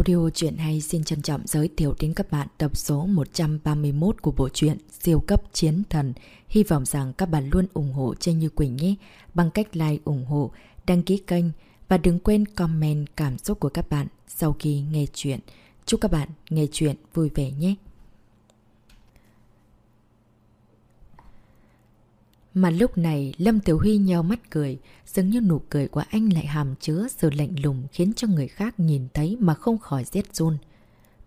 Audio truyện hay xin trân trọng giới thiệu đến các bạn tập số 131 của bộ truyện Siêu cấp chiến thần. Hy vọng rằng các bạn luôn ủng hộ Trân Như Quỳnh nhé bằng cách like ủng hộ, đăng ký kênh và đừng quên comment cảm xúc của các bạn sau khi nghe chuyện. Chúc các bạn nghe chuyện vui vẻ nhé. Mà lúc này Lâm Tiểu Huy nheo mắt cười, dường như nụ cười của anh lại hàm chứa sự lạnh lùng khiến cho người khác nhìn thấy mà không khỏi rét run.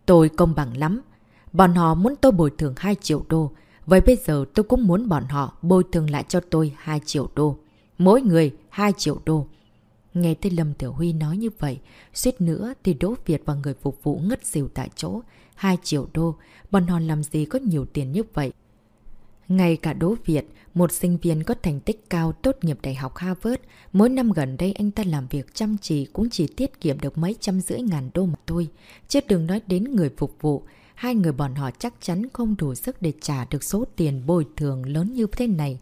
Tôi công bằng lắm. Bọn họ muốn tôi bồi thường 2 triệu đô. Vậy bây giờ tôi cũng muốn bọn họ bồi thường lại cho tôi 2 triệu đô. Mỗi người 2 triệu đô. Nghe thấy Lâm Tiểu Huy nói như vậy, suýt nữa thì Đỗ Việt và người phục vụ ngất xỉu tại chỗ. 2 triệu đô, bọn họ làm gì có nhiều tiền như vậy? Ngay cả Đỗ Việt, một sinh viên có thành tích cao tốt nghiệp Đại học Harvard, mỗi năm gần đây anh ta làm việc chăm chỉ cũng chỉ tiết kiệm được mấy trăm rưỡi ngàn đô mà thôi. Chứ đừng nói đến người phục vụ, hai người bọn họ chắc chắn không đủ sức để trả được số tiền bồi thường lớn như thế này.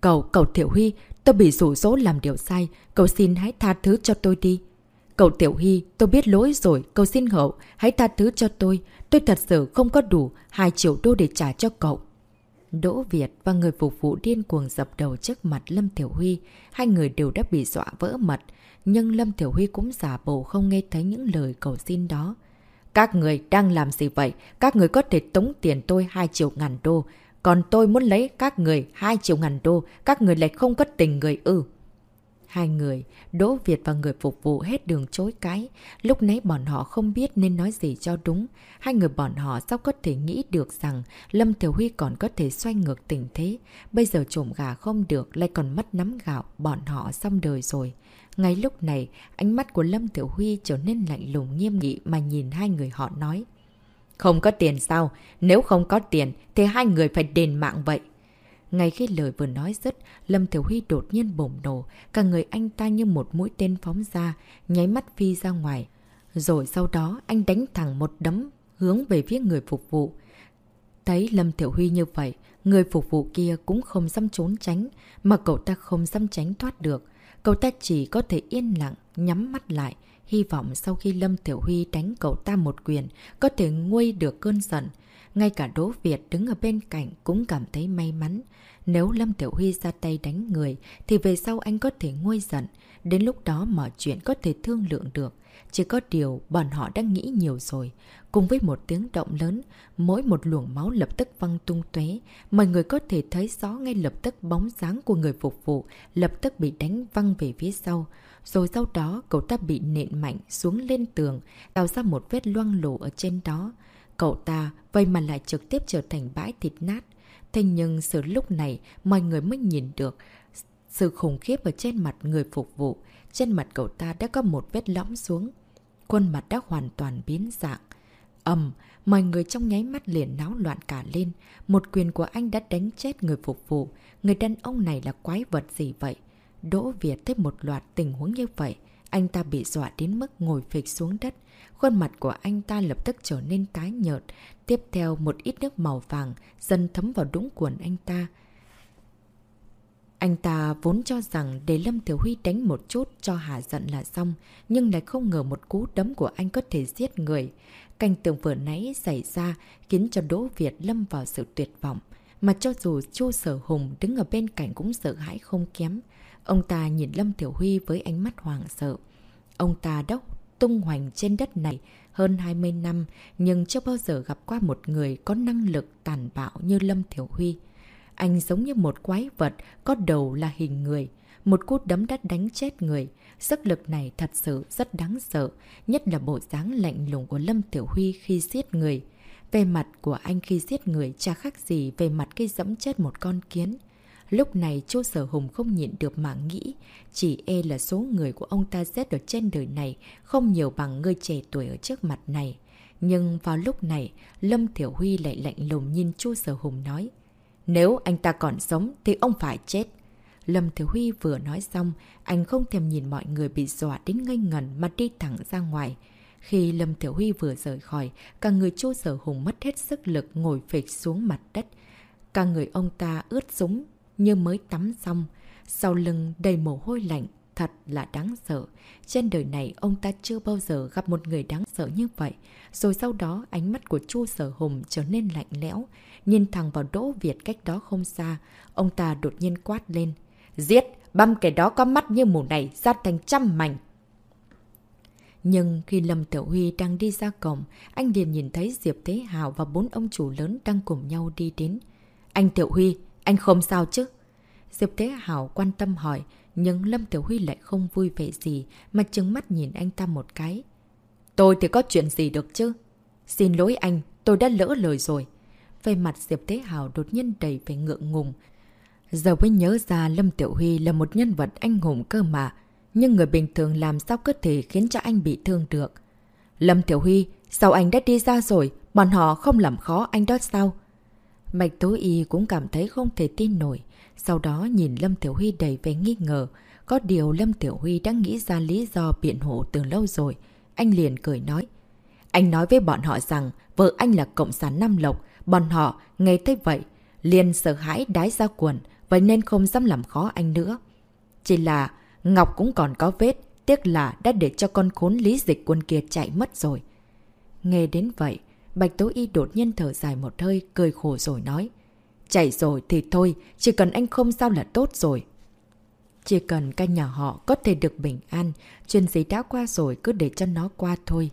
Cậu, cậu Tiểu Huy, tôi bị rủ rỗ làm điều sai, cậu xin hãy tha thứ cho tôi đi. Cậu Tiểu Huy, tôi biết lỗi rồi, cậu xin hậu, hãy tha thứ cho tôi. Tôi thật sự không có đủ 2 triệu đô để trả cho cậu. Đỗ Việt và người phục vụ điên cuồng dập đầu trước mặt Lâm Thiểu Huy. Hai người đều đã bị dọa vỡ mật. Nhưng Lâm Thiểu Huy cũng giả bộ không nghe thấy những lời cầu xin đó. Các người đang làm gì vậy? Các người có thể tống tiền tôi 2 triệu ngàn đô. Còn tôi muốn lấy các người 2 triệu ngàn đô. Các người lại không có tình người ư. Hai người, Đỗ Việt và người phục vụ hết đường chối cái. Lúc nãy bọn họ không biết nên nói gì cho đúng. Hai người bọn họ sao có thể nghĩ được rằng Lâm Thiểu Huy còn có thể xoay ngược tình thế. Bây giờ trộm gà không được, lại còn mất nắm gạo, bọn họ xong đời rồi. Ngay lúc này, ánh mắt của Lâm Tiểu Huy trở nên lạnh lùng nghiêm nghị mà nhìn hai người họ nói. Không có tiền sao? Nếu không có tiền thì hai người phải đền mạng vậy. Ngay khi lời vừa nói dứt, Lâm Thiểu Huy đột nhiên bổng nổ, cả người anh ta như một mũi tên phóng ra, nháy mắt phi ra ngoài. Rồi sau đó anh đánh thẳng một đấm hướng về phía người phục vụ. Thấy Lâm Thiểu Huy như vậy, người phục vụ kia cũng không dám trốn tránh, mà cậu ta không dám tránh thoát được. Cậu ta chỉ có thể yên lặng, nhắm mắt lại, hy vọng sau khi Lâm Thiểu Huy đánh cậu ta một quyền, có thể nguôi được cơn giận. Ngay cả Đỗ Việt đứng ở bên cạnh cũng cảm thấy may mắn. Nếu Lâm Tiểu Huy ra tay đánh người, thì về sau anh có thể nguôi giận. Đến lúc đó mọi chuyện có thể thương lượng được. Chỉ có điều bọn họ đang nghĩ nhiều rồi. Cùng với một tiếng động lớn, mỗi một luồng máu lập tức văng tung tuế. Mọi người có thể thấy rõ ngay lập tức bóng dáng của người phục vụ lập tức bị đánh văng về phía sau. Rồi sau đó cậu ta bị nện mạnh xuống lên tường, tạo ra một vết loang lổ ở trên đó. Cậu ta vậy mà lại trực tiếp trở thành bãi thịt nát. Thế nhưng sự lúc này mọi người mới nhìn được sự khủng khiếp ở trên mặt người phục vụ. Trên mặt cậu ta đã có một vết lõm xuống. Khuôn mặt đã hoàn toàn biến dạng. Ẩm, mọi người trong nháy mắt liền náo loạn cả lên. Một quyền của anh đã đánh chết người phục vụ. Người đàn ông này là quái vật gì vậy? Đỗ Việt thấy một loạt tình huống như vậy. Anh ta bị dọa đến mức ngồi phịch xuống đất. Khuôn mặt của anh ta lập tức trở nên tái nhợt. Tiếp theo một ít nước màu vàng dần thấm vào đúng quần anh ta. Anh ta vốn cho rằng để Lâm Thiểu Huy đánh một chút cho hạ giận là xong, nhưng lại không ngờ một cú đấm của anh có thể giết người. Cảnh tượng vừa nãy xảy ra khiến cho Đỗ Việt lâm vào sự tuyệt vọng. Mà cho dù Chu Sở Hùng đứng ở bên cạnh cũng sợ hãi không kém. Ông ta nhìn Lâm Tiểu Huy với ánh mắt hoàng sợ. Ông ta đốc tung hoành trên đất này hơn 20 năm nhưng chưa bao giờ gặp qua một người có năng lực tàn bạo như Lâm Thiểu Huy. Anh giống như một quái vật, có đầu là hình người. Một cú đấm đã đánh chết người. Sức lực này thật sự rất đáng sợ, nhất là bộ dáng lạnh lùng của Lâm Tiểu Huy khi giết người. Về mặt của anh khi giết người chả khác gì về mặt khi dẫm chết một con kiến. Lúc này chu Sở Hùng không nhịn được mà nghĩ, chỉ e là số người của ông ta giết ở trên đời này không nhiều bằng người trẻ tuổi ở trước mặt này. Nhưng vào lúc này, Lâm Thiểu Huy lại lạnh lùng nhìn chu Sở Hùng nói, nếu anh ta còn sống thì ông phải chết. Lâm Thiểu Huy vừa nói xong, anh không thèm nhìn mọi người bị dọa đến ngây ngần mà đi thẳng ra ngoài. Khi Lâm Thiểu Huy vừa rời khỏi, cả người chu Sở Hùng mất hết sức lực ngồi phịch xuống mặt đất. Cả người ông ta ướt súng như mới tắm xong, sau lưng đầy mồ hôi lạnh, thật là đáng sợ. Trên đời này ông ta chưa bao giờ gặp một người đáng sợ như vậy. Rồi sau đó ánh mắt của Chu Sở Hùng trở nên lạnh lẽo. Nhìn thẳng vào Đỗ Việt cách đó không xa. Ông ta đột nhiên quát lên. Giết! Băm kẻ đó có mắt như mù này ra thành trăm mảnh. Nhưng khi Lâm Tiểu Huy đang đi ra cổng, anh liền nhìn thấy Diệp Thế Hào và bốn ông chủ lớn đang cùng nhau đi đến. Anh Tiểu Huy, anh không sao chứ? Diệp Thế Hào quan tâm hỏi, nhưng Lâm Tiểu Huy lại không vui vẻ gì mà trừng mắt nhìn anh ta một cái. Tôi thì có chuyện gì được chứ? Xin lỗi anh, tôi đã lỡ lời rồi. Về mặt Diệp Thế Hào đột nhiên đầy vẻ ngượng ngùng. Giờ mới nhớ ra Lâm Tiểu Huy là một nhân vật anh hùng cơ mà. Nhưng người bình thường làm sao có thể khiến cho anh bị thương được. Lâm Tiểu Huy, sao anh đã đi ra rồi? Bọn họ không làm khó anh đó sao? Bạch Tố Y cũng cảm thấy không thể tin nổi. Sau đó nhìn Lâm Tiểu Huy đầy vẻ nghi ngờ. Có điều Lâm Tiểu Huy đã nghĩ ra lý do biện hộ từ lâu rồi. Anh liền cười nói. Anh nói với bọn họ rằng vợ anh là Cộng sản Nam Lộc. Bọn họ, nghe thấy vậy, liền sợ hãi đái ra quần. Vậy nên không dám làm khó anh nữa. Chỉ là Ngọc cũng còn có vết. Tiếc là đã để cho con khốn lý dịch quân kia chạy mất rồi. Nghe đến vậy, Bạch Tố Y đột nhiên thở dài một hơi, cười khổ rồi nói. Chạy rồi thì thôi, chỉ cần anh không sao là tốt rồi. Chỉ cần căn nhà họ có thể được bình an, chuyện gì đã qua rồi cứ để cho nó qua thôi.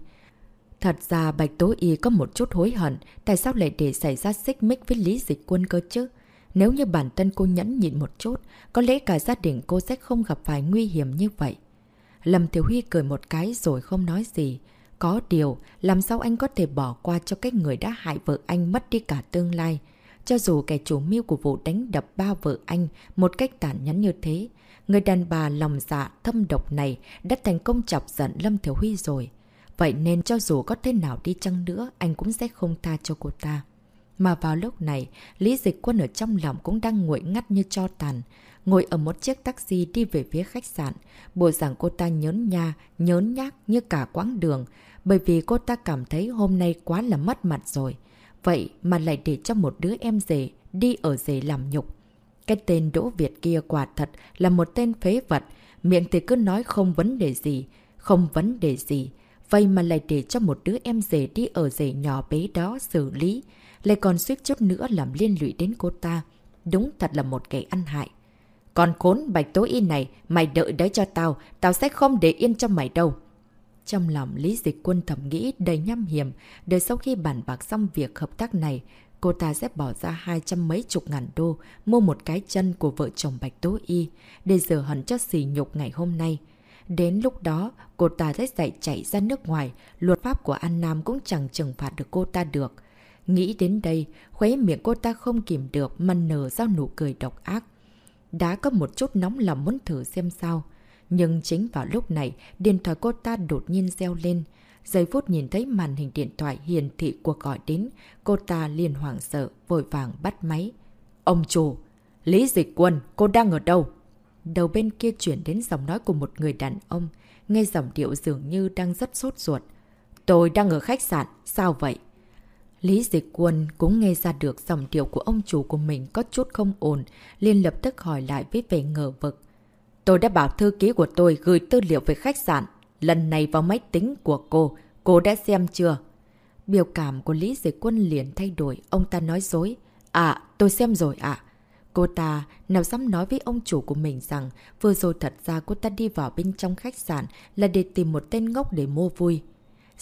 Thật ra Bạch Tố Y có một chút hối hận, tại sao lại để xảy ra xích mích với Lý Dịch Quân cơ chứ? Nếu như bản thân cô nhẫn nhịn một chút, có lẽ cả gia đình cô sẽ không gặp phải nguy hiểm như vậy. Lâm Thiếu Huy cười một cái rồi không nói gì. Có điều, làm sao anh có thể bỏ qua cho cái người đã hại vợ anh mất đi cả tương lai? Cho dù kẻ chủ mưu của vụ đánh đập ba vợ anh một cách tàn nhẫn như thế, người đàn bà lòng dạ thâm độc này đã thành công chọc giận Lâm Thiếu Huy rồi. Vậy nên cho dù có thế nào đi chăng nữa, anh cũng sẽ không tha cho cô ta. Mà vào lúc này, Lý Dịch Quân ở trong lòng cũng đang nguội ngắt như cho tàn. Ngồi ở một chiếc taxi đi về phía khách sạn. Bộ dạng cô ta nhớn nha, nhớn nhác như cả quãng đường. Bởi vì cô ta cảm thấy hôm nay quá là mất mặt rồi. Vậy mà lại để cho một đứa em rể đi ở rể làm nhục. Cái tên Đỗ Việt kia quả thật là một tên phế vật. Miệng thì cứ nói không vấn đề gì. Không vấn đề gì. Vậy mà lại để cho một đứa em rể đi ở rể nhỏ bé đó xử lý lại còn suýt chút nữa làm liên lụy đến cô ta. Đúng thật là một kẻ ăn hại. Còn khốn bạch tối y này, mày đợi đấy cho tao, tao sẽ không để yên cho mày đâu. Trong lòng Lý Dịch Quân thầm nghĩ đầy nhăm hiểm, đợi sau khi bàn bạc xong việc hợp tác này, cô ta sẽ bỏ ra hai trăm mấy chục ngàn đô mua một cái chân của vợ chồng Bạch Tố Y để giờ hận cho xì nhục ngày hôm nay. Đến lúc đó, cô ta sẽ dạy chạy ra nước ngoài, luật pháp của An Nam cũng chẳng trừng phạt được cô ta được. Nghĩ đến đây, khuấy miệng cô ta không kìm được mà nở ra nụ cười độc ác. Đã có một chút nóng lòng muốn thử xem sao. Nhưng chính vào lúc này, điện thoại cô ta đột nhiên reo lên. Giây phút nhìn thấy màn hình điện thoại hiển thị cuộc gọi đến, cô ta liền hoảng sợ, vội vàng bắt máy. Ông chủ, Lý Dịch Quân, cô đang ở đâu? Đầu bên kia chuyển đến giọng nói của một người đàn ông, nghe giọng điệu dường như đang rất sốt ruột. Tôi đang ở khách sạn, sao vậy? Lý Dịch Quân cũng nghe ra được dòng điệu của ông chủ của mình có chút không ổn, liền lập tức hỏi lại với vẻ ngờ vực. Tôi đã bảo thư ký của tôi gửi tư liệu về khách sạn, lần này vào máy tính của cô, cô đã xem chưa? Biểu cảm của Lý Dịch Quân liền thay đổi, ông ta nói dối. À, tôi xem rồi ạ. Cô ta nào dám nói với ông chủ của mình rằng vừa rồi thật ra cô ta đi vào bên trong khách sạn là để tìm một tên ngốc để mua vui.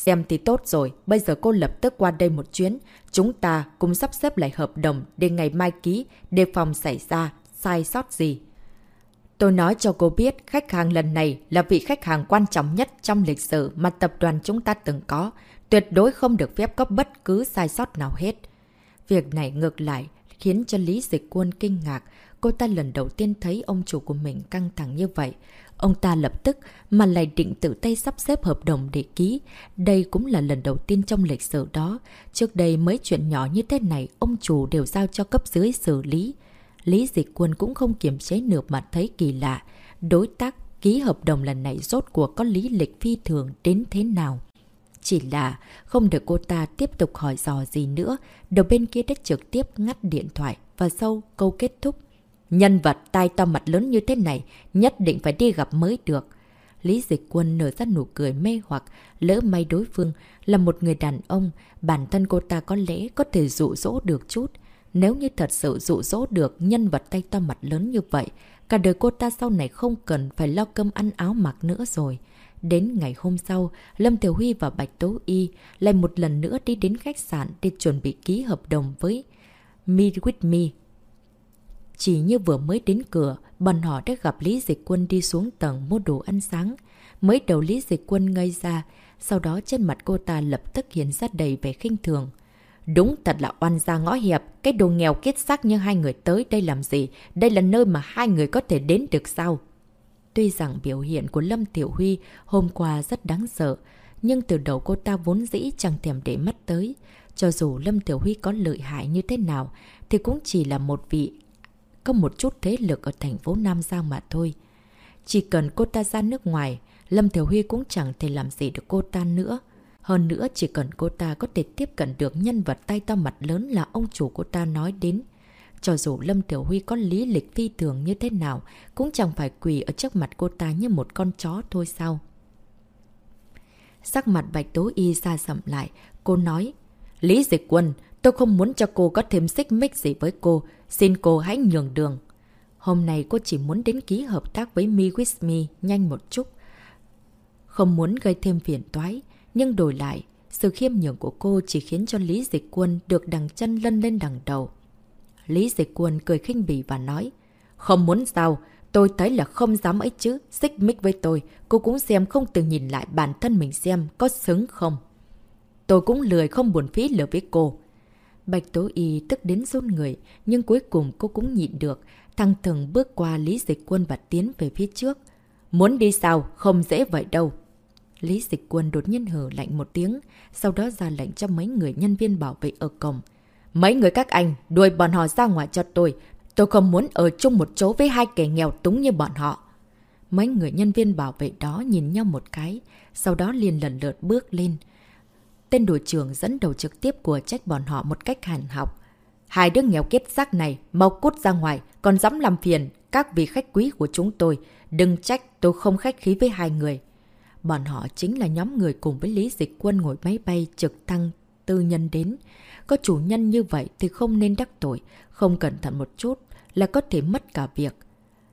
Xem thì tốt rồi, bây giờ cô lập tức qua đây một chuyến. Chúng ta cũng sắp xếp lại hợp đồng để ngày mai ký, đề phòng xảy ra, sai sót gì. Tôi nói cho cô biết, khách hàng lần này là vị khách hàng quan trọng nhất trong lịch sử mà tập đoàn chúng ta từng có. Tuyệt đối không được phép có bất cứ sai sót nào hết. Việc này ngược lại khiến cho Lý Dịch Quân kinh ngạc. Cô ta lần đầu tiên thấy ông chủ của mình căng thẳng như vậy. Ông ta lập tức mà lại định tự tay sắp xếp hợp đồng để ký. Đây cũng là lần đầu tiên trong lịch sử đó. Trước đây mấy chuyện nhỏ như thế này ông chủ đều giao cho cấp dưới xử lý. Lý Dịch Quân cũng không kiềm chế nửa mặt thấy kỳ lạ. Đối tác ký hợp đồng lần này rốt cuộc có lý lịch phi thường đến thế nào. Chỉ là không được cô ta tiếp tục hỏi dò gì nữa, đầu bên kia đã trực tiếp ngắt điện thoại và sau câu kết thúc. Nhân vật tai to mặt lớn như thế này, nhất định phải đi gặp mới được. Lý Dịch Quân nở ra nụ cười mê hoặc, lỡ may đối phương là một người đàn ông, bản thân cô ta có lẽ có thể dụ dỗ được chút. Nếu như thật sự dụ dỗ được nhân vật tay to mặt lớn như vậy, cả đời cô ta sau này không cần phải lo cơm ăn áo mặc nữa rồi. Đến ngày hôm sau, Lâm Tiểu Huy và Bạch Tố Y lại một lần nữa đi đến khách sạn để chuẩn bị ký hợp đồng với Me With Me. Chỉ như vừa mới đến cửa, bọn họ đã gặp Lý Dịch Quân đi xuống tầng mua đồ ăn sáng. Mới đầu Lý Dịch Quân ngây ra, sau đó trên mặt cô ta lập tức hiện ra đầy vẻ khinh thường. Đúng thật là oan gia ngõ hiệp, cái đồ nghèo kết xác như hai người tới đây làm gì, đây là nơi mà hai người có thể đến được sao? Tuy rằng biểu hiện của Lâm Tiểu Huy hôm qua rất đáng sợ, nhưng từ đầu cô ta vốn dĩ chẳng thèm để mắt tới. Cho dù Lâm Tiểu Huy có lợi hại như thế nào, thì cũng chỉ là một vị có một chút thế lực ở thành phố Nam Giang mà thôi. Chỉ cần cô ta ra nước ngoài, Lâm Thiểu Huy cũng chẳng thể làm gì được cô ta nữa. Hơn nữa, chỉ cần cô ta có thể tiếp cận được nhân vật tay to mặt lớn là ông chủ cô ta nói đến. Cho dù Lâm Tiểu Huy có lý lịch phi thường như thế nào, cũng chẳng phải quỳ ở trước mặt cô ta như một con chó thôi sao. Sắc mặt Bạch Tố Y xa sầm lại, cô nói, Lý Dịch Quân, tôi không muốn cho cô có thêm xích mích gì với cô, xin cô hãy nhường đường. Hôm nay cô chỉ muốn đến ký hợp tác với Me With Me nhanh một chút. Không muốn gây thêm phiền toái, nhưng đổi lại, sự khiêm nhường của cô chỉ khiến cho Lý Dịch Quân được đằng chân lân lên đằng đầu. Lý Dịch Quân cười khinh bỉ và nói, không muốn sao, tôi thấy là không dám ấy chứ, xích mích với tôi, cô cũng xem không từng nhìn lại bản thân mình xem có xứng không. Tôi cũng lười không buồn phí lửa với cô. Bạch Tố Y tức đến run người, nhưng cuối cùng cô cũng nhịn được, thăng thần bước qua Lý Dịch Quân và tiến về phía trước. Muốn đi sao, không dễ vậy đâu. Lý Dịch Quân đột nhiên hở lạnh một tiếng, sau đó ra lệnh cho mấy người nhân viên bảo vệ ở cổng. Mấy người các anh, đuổi bọn họ ra ngoài cho tôi. Tôi không muốn ở chung một chỗ với hai kẻ nghèo túng như bọn họ. Mấy người nhân viên bảo vệ đó nhìn nhau một cái, sau đó liền lần lượt bước lên. Tên đội trưởng dẫn đầu trực tiếp của trách bọn họ một cách hàn học. Hai đứa nghèo kết xác này, mau cút ra ngoài, còn dám làm phiền các vị khách quý của chúng tôi. Đừng trách tôi không khách khí với hai người. Bọn họ chính là nhóm người cùng với Lý Dịch Quân ngồi máy bay trực thăng tư nhân đến. Có chủ nhân như vậy thì không nên đắc tội, không cẩn thận một chút là có thể mất cả việc.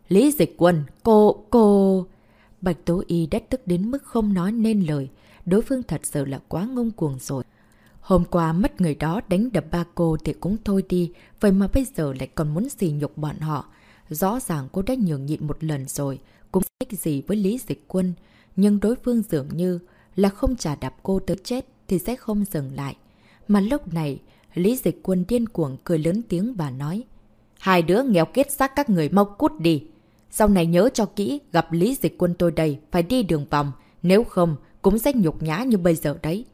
Lý Dịch Quân, cô, cô... Bạch Tố Y đã tức đến mức không nói nên lời. Đối phương thật sự là quá ngông cuồng rồi. Hôm qua mất người đó đánh đập ba cô thì cũng thôi đi, vậy mà bây giờ lại còn muốn xì nhục bọn họ. Rõ ràng cô đã nhường nhịn một lần rồi, cũng thích gì với Lý Dịch Quân, nhưng đối phương dường như là không trả đạp cô tới chết thì sẽ không dừng lại. Mà lúc này, Lý Dịch Quân điên cuồng cười lớn tiếng và nói Hai đứa nghèo kết xác các người mau cút đi. Sau này nhớ cho kỹ, gặp Lý Dịch Quân tôi đây, phải đi đường vòng. Nếu không, cũng sẽ nhục nhã như bây giờ đấy.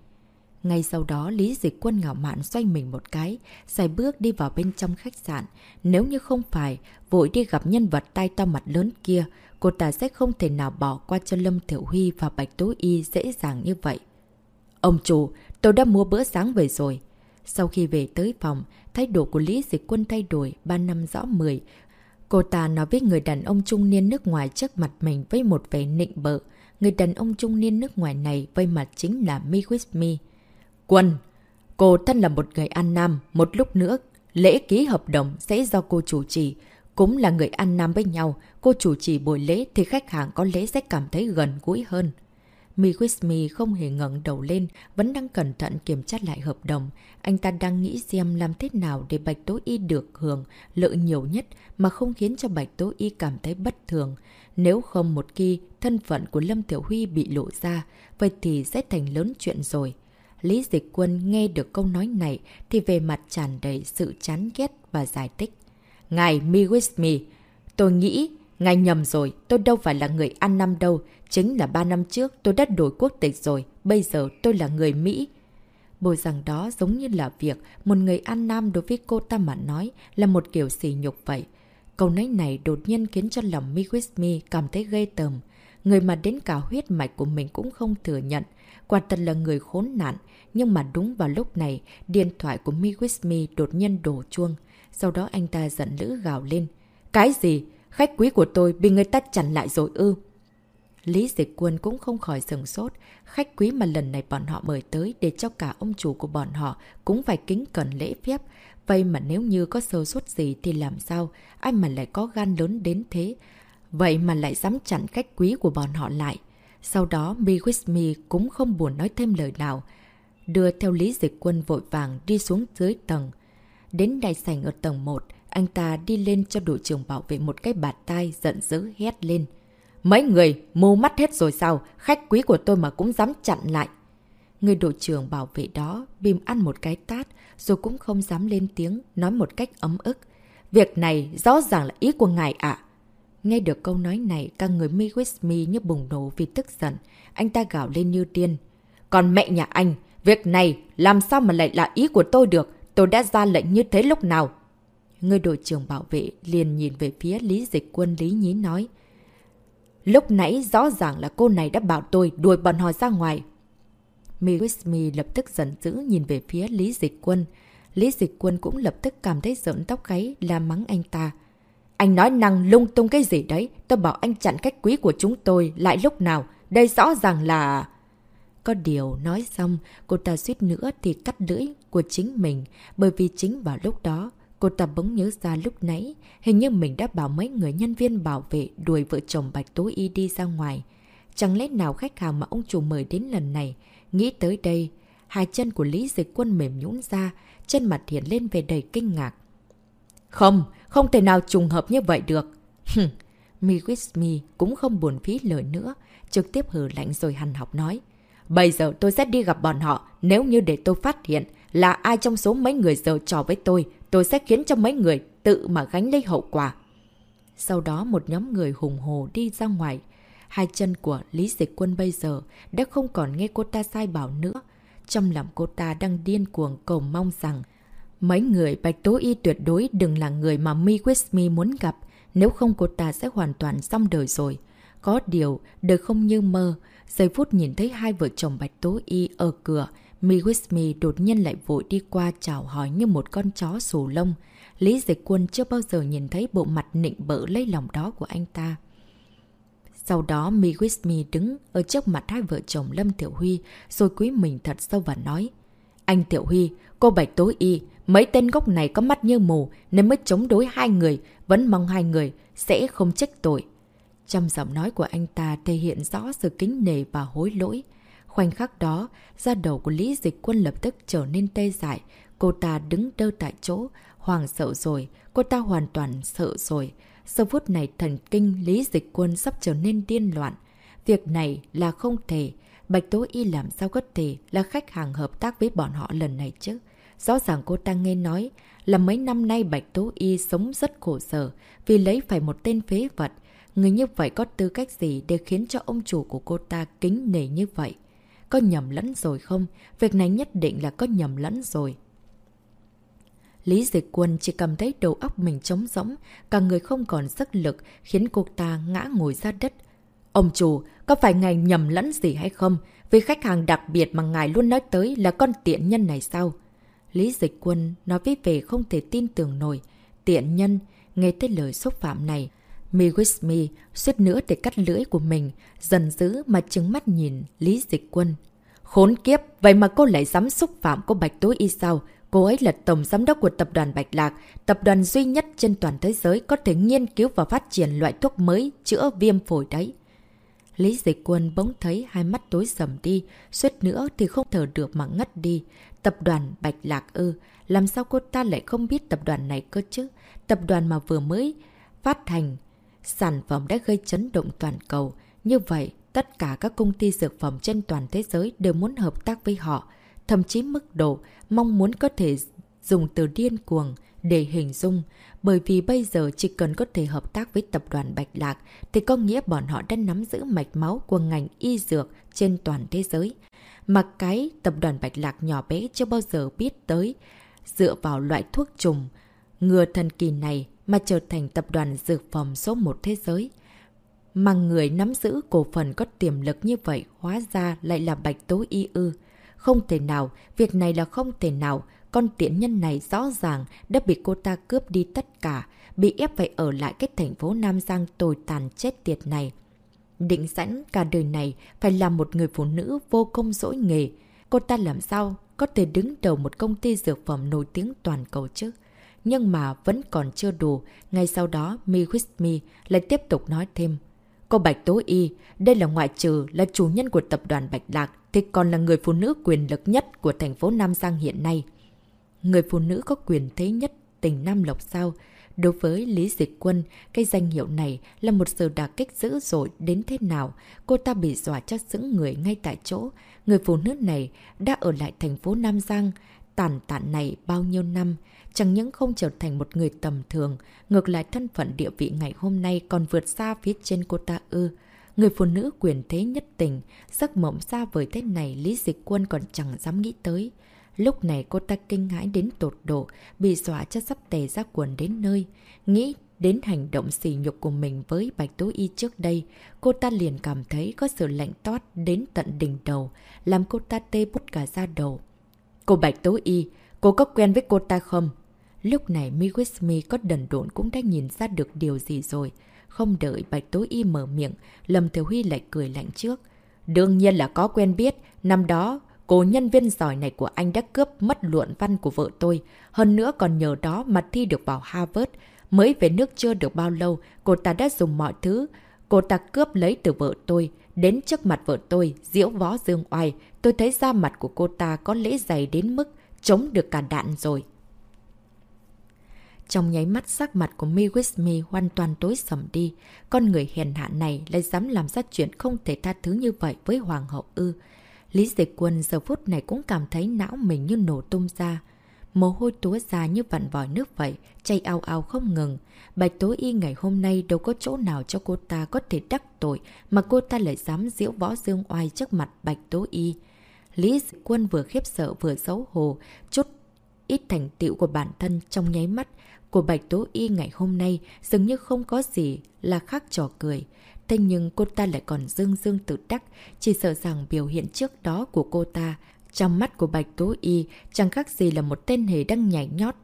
Ngay sau đó, Lý Dịch Quân ngạo mạn xoay mình một cái, xài bước đi vào bên trong khách sạn. Nếu như không phải, vội đi gặp nhân vật tay to mặt lớn kia, cô ta sẽ không thể nào bỏ qua cho Lâm Thiểu Huy và Bạch Tố Y dễ dàng như vậy. Ông chủ, tôi đã mua bữa sáng về rồi. Sau khi về tới phòng, thái độ của Lý Dịch Quân thay đổi, ba năm rõ mười. Cô ta nói với người đàn ông trung niên nước ngoài trước mặt mình với một vẻ nịnh bợ. Người đàn ông trung niên nước ngoài này vây mặt chính là Mi With Me. Quân, cô thân là một người An Nam, một lúc nữa lễ ký hợp đồng sẽ do cô chủ trì. Cũng là người An Nam với nhau, cô chủ trì buổi lễ thì khách hàng có lẽ sẽ cảm thấy gần gũi hơn. Mi With không hề ngẩng đầu lên, vẫn đang cẩn thận kiểm tra lại hợp đồng. Anh ta đang nghĩ xem làm thế nào để Bạch Tố Y được hưởng lợi nhiều nhất mà không khiến cho Bạch Tố Y cảm thấy bất thường. Nếu không một khi thân phận của Lâm Tiểu Huy bị lộ ra, vậy thì sẽ thành lớn chuyện rồi. Lý Dịch Quân nghe được câu nói này thì về mặt tràn đầy sự chán ghét và giải thích. Ngài Mi With tôi nghĩ ngài nhầm rồi, tôi đâu phải là người ăn năm đâu. Chính là 3 năm trước tôi đã đổi quốc tịch rồi, bây giờ tôi là người Mỹ. Bồi rằng đó giống như là việc một người ăn nam đối với cô ta mà nói là một kiểu xỉ nhục vậy. Câu nói này đột nhiên khiến cho lòng Mi With Me cảm thấy ghê tởm. Người mà đến cả huyết mạch của mình cũng không thừa nhận. Quả thật là người khốn nạn. Nhưng mà đúng vào lúc này, điện thoại của Mi With Me đột nhiên đổ chuông. Sau đó anh ta giận lữ gào lên. Cái gì? Khách quý của tôi bị người ta chặn lại rồi ư? Lý Dịch Quân cũng không khỏi sừng sốt. Khách quý mà lần này bọn họ mời tới để cho cả ông chủ của bọn họ cũng phải kính cẩn lễ phép. Vậy mà nếu như có sơ suất gì thì làm sao? Ai mà lại có gan lớn đến thế? Vậy mà lại dám chặn khách quý của bọn họ lại. Sau đó Mi With Me cũng không buồn nói thêm lời nào. Đưa theo Lý Dịch Quân vội vàng đi xuống dưới tầng. Đến đại sảnh ở tầng 1, anh ta đi lên cho đội trưởng bảo vệ một cái bạt tay giận dữ hét lên. Mấy người mù mắt hết rồi sao? Khách quý của tôi mà cũng dám chặn lại. Người đội trưởng bảo vệ đó bìm ăn một cái tát rồi cũng không dám lên tiếng nói một cách ấm ức. Việc này rõ ràng là ý của ngài ạ. Nghe được câu nói này, các người mi with mi như bùng nổ vì tức giận. Anh ta gào lên như điên. Còn mẹ nhà anh, việc này làm sao mà lại là ý của tôi được? Tôi đã ra lệnh như thế lúc nào? Người đội trưởng bảo vệ liền nhìn về phía Lý Dịch Quân Lý Nhí nói. Lúc nãy rõ ràng là cô này đã bảo tôi đuổi bọn họ ra ngoài. Mi with lập tức giận dữ nhìn về phía Lý Dịch Quân. Lý Dịch Quân cũng lập tức cảm thấy giỡn tóc gáy la mắng anh ta. Anh nói năng lung tung cái gì đấy, tôi bảo anh chặn cách quý của chúng tôi lại lúc nào, đây rõ ràng là... Có điều nói xong, cô ta suýt nữa thì cắt lưỡi của chính mình, bởi vì chính vào lúc đó, cô ta bỗng nhớ ra lúc nãy, hình như mình đã bảo mấy người nhân viên bảo vệ đuổi vợ chồng Bạch Tố Y đi ra ngoài. Chẳng lẽ nào khách hàng mà ông chủ mời đến lần này, nghĩ tới đây, hai chân của Lý Dịch Quân mềm nhũn ra, chân mặt hiện lên về đầy kinh ngạc. Không, không thể nào trùng hợp như vậy được. Mi with me cũng không buồn phí lời nữa, trực tiếp hử lạnh rồi hằn học nói. Bây giờ tôi sẽ đi gặp bọn họ, nếu như để tôi phát hiện là ai trong số mấy người giờ trò với tôi, tôi sẽ khiến cho mấy người tự mà gánh lấy hậu quả. Sau đó một nhóm người hùng hồ đi ra ngoài. Hai chân của Lý Dịch Quân bây giờ đã không còn nghe cô ta sai bảo nữa. Trong lòng cô ta đang điên cuồng cầu mong rằng Mấy người Bạch Tố Y tuyệt đối đừng là người mà Mi With muốn gặp, nếu không cô ta sẽ hoàn toàn xong đời rồi. Có điều, đời không như mơ. Giây phút nhìn thấy hai vợ chồng Bạch Tố Y ở cửa, Mi With Me đột nhiên lại vội đi qua chào hỏi như một con chó sù lông. Lý Dịch Quân chưa bao giờ nhìn thấy bộ mặt nịnh bỡ lấy lòng đó của anh ta. Sau đó Mi With Me đứng ở trước mặt hai vợ chồng Lâm Tiểu Huy rồi quý mình thật sâu và nói Anh Tiểu Huy, cô Bạch tối Y, Mấy tên gốc này có mắt như mù nên mới chống đối hai người, vẫn mong hai người sẽ không trách tội. Trong giọng nói của anh ta thể hiện rõ sự kính nề và hối lỗi. Khoảnh khắc đó, da đầu của Lý Dịch Quân lập tức trở nên tê dại. Cô ta đứng đơ tại chỗ, hoàng sợ rồi, cô ta hoàn toàn sợ rồi. Sau phút này thần kinh Lý Dịch Quân sắp trở nên điên loạn. Việc này là không thể. Bạch Tố Y làm sao có thể là khách hàng hợp tác với bọn họ lần này chứ? Rõ ràng cô ta nghe nói là mấy năm nay Bạch Tố Y sống rất khổ sở vì lấy phải một tên phế vật. Người như vậy có tư cách gì để khiến cho ông chủ của cô ta kính nể như vậy? Có nhầm lẫn rồi không? Việc này nhất định là có nhầm lẫn rồi. Lý Dịch Quân chỉ cảm thấy đầu óc mình trống rỗng, cả người không còn sức lực khiến cô ta ngã ngồi ra đất. Ông chủ, có phải ngài nhầm lẫn gì hay không? Vì khách hàng đặc biệt mà ngài luôn nói tới là con tiện nhân này sao? Lý Dịch Quân nói với về không thể tin tưởng nổi. Tiện nhân, nghe tới lời xúc phạm này. Me with me, suýt nữa để cắt lưỡi của mình, dần dữ mà trứng mắt nhìn Lý Dịch Quân. Khốn kiếp, vậy mà cô lại dám xúc phạm cô Bạch Tối Y sao? Cô ấy là tổng giám đốc của tập đoàn Bạch Lạc, tập đoàn duy nhất trên toàn thế giới có thể nghiên cứu và phát triển loại thuốc mới chữa viêm phổi đấy. Lý Dịch Quân bỗng thấy hai mắt tối sầm đi, suýt nữa thì không thở được mà ngất đi. Tập đoàn Bạch Lạc ư, làm sao cô ta lại không biết tập đoàn này cơ chứ? Tập đoàn mà vừa mới phát hành, sản phẩm đã gây chấn động toàn cầu. Như vậy, tất cả các công ty dược phẩm trên toàn thế giới đều muốn hợp tác với họ. Thậm chí mức độ mong muốn có thể dùng từ điên cuồng để hình dung. Bởi vì bây giờ chỉ cần có thể hợp tác với tập đoàn Bạch Lạc thì có nghĩa bọn họ đã nắm giữ mạch máu của ngành y dược trên toàn thế giới mà cái tập đoàn Bạch Lạc nhỏ bé chưa bao giờ biết tới. Dựa vào loại thuốc trùng, ngừa thần kỳ này mà trở thành tập đoàn dược phẩm số một thế giới. Mà người nắm giữ cổ phần có tiềm lực như vậy hóa ra lại là Bạch Tố Y ư. Không thể nào, việc này là không thể nào, con tiện nhân này rõ ràng đã bị cô ta cướp đi tất cả, bị ép phải ở lại cái thành phố Nam Giang tồi tàn chết tiệt này. Định sẵn cả đời này phải làm một người phụ nữ vô công dỗi nghề. Cô ta làm sao có thể đứng đầu một công ty dược phẩm nổi tiếng toàn cầu chứ? Nhưng mà vẫn còn chưa đủ. Ngay sau đó, Mi With Me lại tiếp tục nói thêm. Cô Bạch Tố Y, đây là ngoại trừ là chủ nhân của tập đoàn Bạch Lạc thì còn là người phụ nữ quyền lực nhất của thành phố Nam Giang hiện nay. Người phụ nữ có quyền thế nhất tỉnh Nam Lộc sao? Đối với Lý Dịch Quân, cái danh hiệu này là một sự đả kích dữ dội đến thế nào. Cô ta bị dọa cho sững người ngay tại chỗ. Người phụ nữ này đã ở lại thành phố Nam Giang, tàn tạn này bao nhiêu năm. Chẳng những không trở thành một người tầm thường, ngược lại thân phận địa vị ngày hôm nay còn vượt xa phía trên cô ta ư. Người phụ nữ quyền thế nhất tình, giấc mộng xa vời thế này Lý Dịch Quân còn chẳng dám nghĩ tới. Lúc này cô ta kinh hãi đến tột độ, bị dọa cho sắp tề ra quần đến nơi. Nghĩ đến hành động xỉ nhục của mình với Bạch Tố Y trước đây, cô ta liền cảm thấy có sự lạnh toát đến tận đỉnh đầu, làm cô ta tê bút cả da đầu. Cô Bạch Tố Y, cô có quen với cô ta không? Lúc này Mi With Me có đần độn cũng đã nhìn ra được điều gì rồi. Không đợi Bạch tối Y mở miệng, Lâm thiếu Huy lại cười lạnh trước. Đương nhiên là có quen biết, năm đó cô nhân viên giỏi này của anh đã cướp mất luận văn của vợ tôi. Hơn nữa còn nhờ đó mà thi được vào Harvard. Mới về nước chưa được bao lâu, cô ta đã dùng mọi thứ. Cô ta cướp lấy từ vợ tôi. Đến trước mặt vợ tôi, diễu võ dương oai. Tôi thấy da mặt của cô ta có lễ dày đến mức chống được cả đạn rồi. Trong nháy mắt sắc mặt của Mi With Me hoàn toàn tối sầm đi. Con người hèn hạ này lại dám làm ra chuyện không thể tha thứ như vậy với Hoàng hậu ư. Lý Dịch Quân giờ phút này cũng cảm thấy não mình như nổ tung ra. Mồ hôi túa ra như vặn vòi nước vậy, chay ao ao không ngừng. Bạch Tố Y ngày hôm nay đâu có chỗ nào cho cô ta có thể đắc tội mà cô ta lại dám diễu võ dương oai trước mặt Bạch Tố Y. Lý Dịch Quân vừa khiếp sợ vừa xấu hổ, chút ít thành tựu của bản thân trong nháy mắt của Bạch Tố Y ngày hôm nay dường như không có gì là khác trò cười. Thế nhưng cô ta lại còn dương dương tự đắc, chỉ sợ rằng biểu hiện trước đó của cô ta, trong mắt của Bạch Tố Y chẳng khác gì là một tên hề đang nhảy nhót.